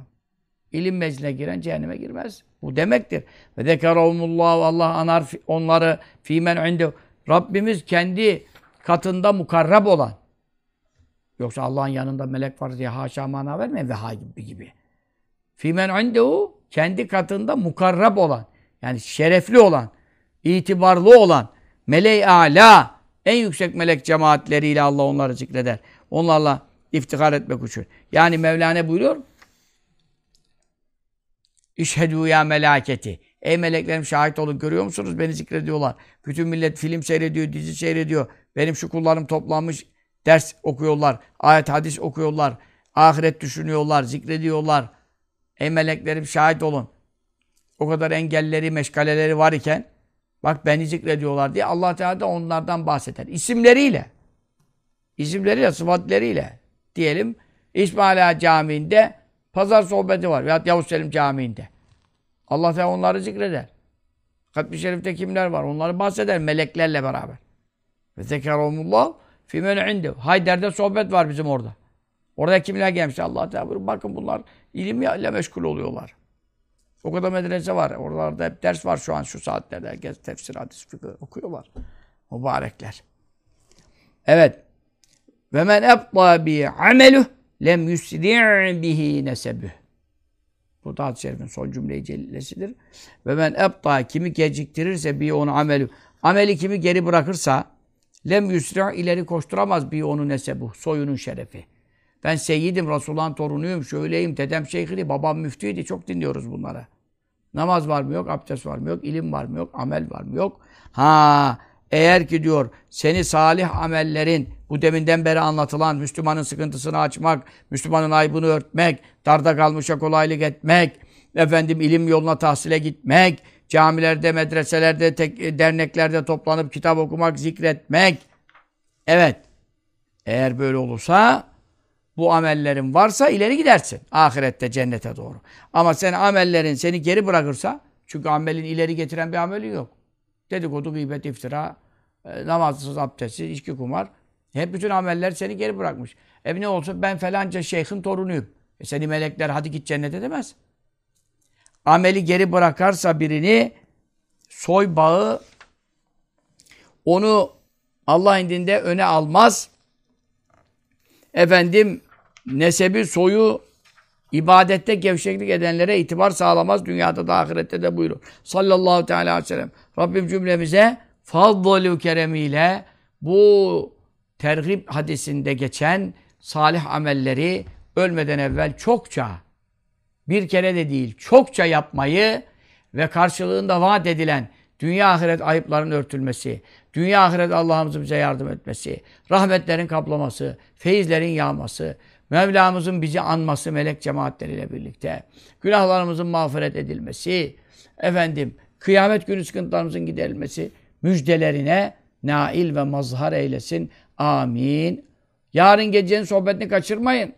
İlim meclisine giren cehenneme girmez. Bu demektir. Ve zekerahumullahu Allah anar onları fimen inde. Rabbimiz kendi katında mukarrab olan. Yoksa Allah'ın yanında melek var diye haşa mana vermeyin veha gibi gibi. Fimen indehu kendi katında mukarrab olan yani şerefli olan, itibarlı olan meleği ala en yüksek melek cemaatleriyle Allah onları zikreder. Onlarla iftihar etmek için. Yani Mevlana buyuruyor İşhedû ya melaketi. Ey meleklerim şahit olun. Görüyor musunuz? Beni zikrediyorlar. Bütün millet film seyrediyor, dizi seyrediyor. Benim şu kullarım toplanmış ders okuyorlar. Ayet hadis okuyorlar. Ahiret düşünüyorlar, zikrediyorlar. Ey meleklerim şahit olun. O kadar engelleri, meşgaleleri var iken bak beni zikrediyorlar diye Allah Teala da onlardan bahseder. İsimleriyle. İsimleriyle, sıfatleriyle. Diyelim İsmaila Camii'nde pazar sohbeti var. Veyahut Yavuz Selim Camii'nde. Allah Teala onları zikreder. Katbi Şerif'te kimler var? Onları bahseder meleklerle beraber. Ve zekerahumullah fimen indev. Hayder'de sohbet var bizim orada. Orada kimler gelmiş Allah Teala buyuruyor. Bakın bunlar ilimle meşgul oluyorlar. O kadar medrese var. Oralarda hep ders var şu an şu saatlerde. Herkes tefsir, hadis, fıkıh okuyorlar. Mübarekler. Evet. Ve men ebta bi ameluh lem yusri' bihi nesebüh. Bu da hadis-i son cümle-i celilesidir. Ve men ebta kimi geciktirirse bir onu amelü. Ameli kimi geri bırakırsa lem yusri' ileri koşturamaz bir onu nesebu. Soyunun şerefi. Ben seyyidim, Resulullah'ın torunuyum, şöyleyim, dedem şeyhini, babam müftüydü. Çok dinliyoruz bunları. Namaz var mı yok, abdest var mı yok, ilim var mı yok, amel var mı yok. Ha, eğer ki diyor seni salih amellerin bu deminden beri anlatılan Müslümanın sıkıntısını açmak, Müslümanın aybını örtmek, darda kalmışa kolaylık etmek, efendim ilim yoluna tahsile gitmek, camilerde, medreselerde, tek, derneklerde toplanıp kitap okumak, zikretmek. Evet. Eğer böyle olursa bu amellerin varsa ileri gidersin. Ahirette cennete doğru. Ama sen amellerin seni geri bırakırsa çünkü amelin ileri getiren bir ameli yok. Dedikodu, gıybet, iftira, e, namazsız, abdestsiz, içki, kumar. Hep bütün ameller seni geri bırakmış. E ne olsa ben falanca şeyhin torunuyum. E seni melekler hadi git cennete demez. Ameli geri bırakarsa birini soy bağı onu Allah indinde öne almaz. Efendim nesebi soyu ibadette gevşeklik edenlere itibar sağlamaz. Dünyada da ahirette de buyurur. Sallallahu teala aleyhi ve sellem. Rabbim cümlemize fadlü keremiyle bu terhib hadisinde geçen salih amelleri ölmeden evvel çokça bir kere de değil çokça yapmayı ve karşılığında vaat edilen dünya ahiret ayıpların örtülmesi, dünya ahiret Allah'ımızın bize yardım etmesi, rahmetlerin kaplaması, feyizlerin yağması, Mevlamızın bizi anması melek cemaatleriyle birlikte, günahlarımızın mağfiret edilmesi, efendim kıyamet günü sıkıntılarımızın giderilmesi müjdelerine nail ve mazhar eylesin. Amin. Yarın gecenin sohbetini kaçırmayın.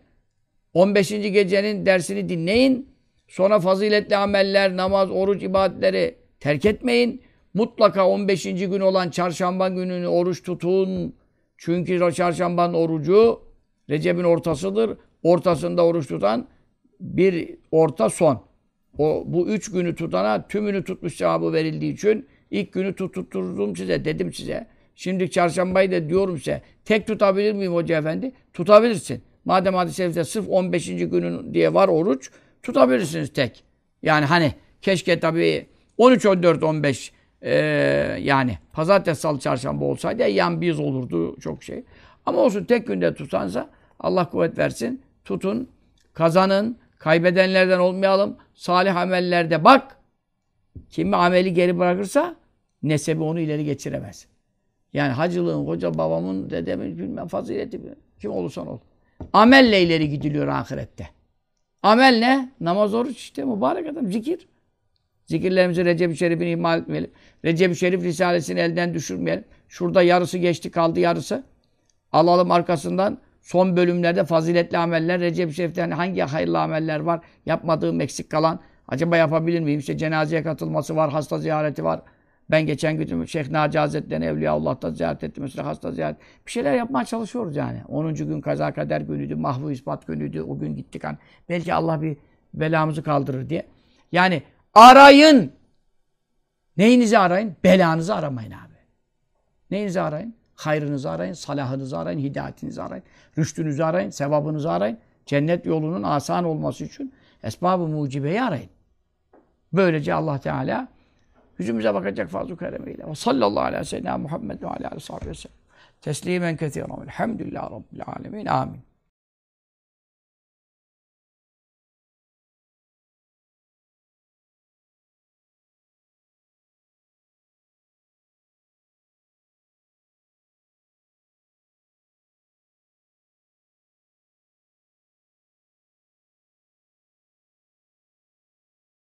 15. gecenin dersini dinleyin. Sonra faziletli ameller, namaz, oruç, ibadetleri terk etmeyin. Mutlaka 15. gün olan çarşamba gününü oruç tutun. Çünkü o çarşambanın orucu Recep'in ortasıdır. Ortasında oruç tutan bir orta son. O, bu üç günü tutana tümünü tutmuş cevabı verildiği için ilk günü tutturdum size, dedim size. Şimdi çarşambayı da diyorum size. Tek tutabilir miyim hoca efendi? Tutabilirsin. Madem hadis-i şerifte sırf 15. günün diye var oruç, tutabilirsiniz tek. Yani hani keşke tabii 13, 14, 15 ee, yani pazartesi, salı, çarşamba olsaydı yan biz olurdu çok şey. Ama olsun tek günde tutansa Allah kuvvet versin. Tutun, kazanın, kaybedenlerden olmayalım. Salih amellerde bak. Kimi ameli geri bırakırsa nesebi onu ileri geçiremez. Yani hacılığın, koca babamın, dedemin bilmem fazileti kim olursan ol. Amelle ileri gidiliyor ahirette. Amel ne? Namaz, oruç işte mübarek adam. Zikir. Zikirlerimizi Recep-i Şerif'ini ihmal etmeyelim. Recep-i Şerif Risalesini elden düşürmeyelim. Şurada yarısı geçti kaldı yarısı. Alalım arkasından son bölümlerde faziletli ameller, Recep-i Şerif'ten hangi hayırlı ameller var, yapmadığım eksik kalan, acaba yapabilir miyim? İşte cenazeye katılması var, hasta ziyareti var. Ben geçen gün Şeyh Naci Hazretleri'ni Evliyaullah'ta ziyaret ettim. Mesela hasta ziyaret. Bir şeyler yapmaya çalışıyoruz yani. 10. gün kaza kader günüydü, mahvu ispat günüydü. O gün gittik. Hani belki Allah bir belamızı kaldırır diye. Yani arayın. Neyinizi arayın? Belanızı aramayın abi. Neyinizi arayın? Hayrınızı arayın, salahınızı arayın, hidayetinizi arayın, rüştünüzü arayın, sevabınızı arayın. Cennet yolunun asan olması için esbab-ı mucibeyi arayın. Böylece Allah Teala yüzümüze bakacak fazl-ı keremiyle. Ve sallallahu aleyhi ve sellem Muhammed ve aleyhi ve sellem. Teslimen kethiren. Elhamdülillah Rabbil alemin. Amin.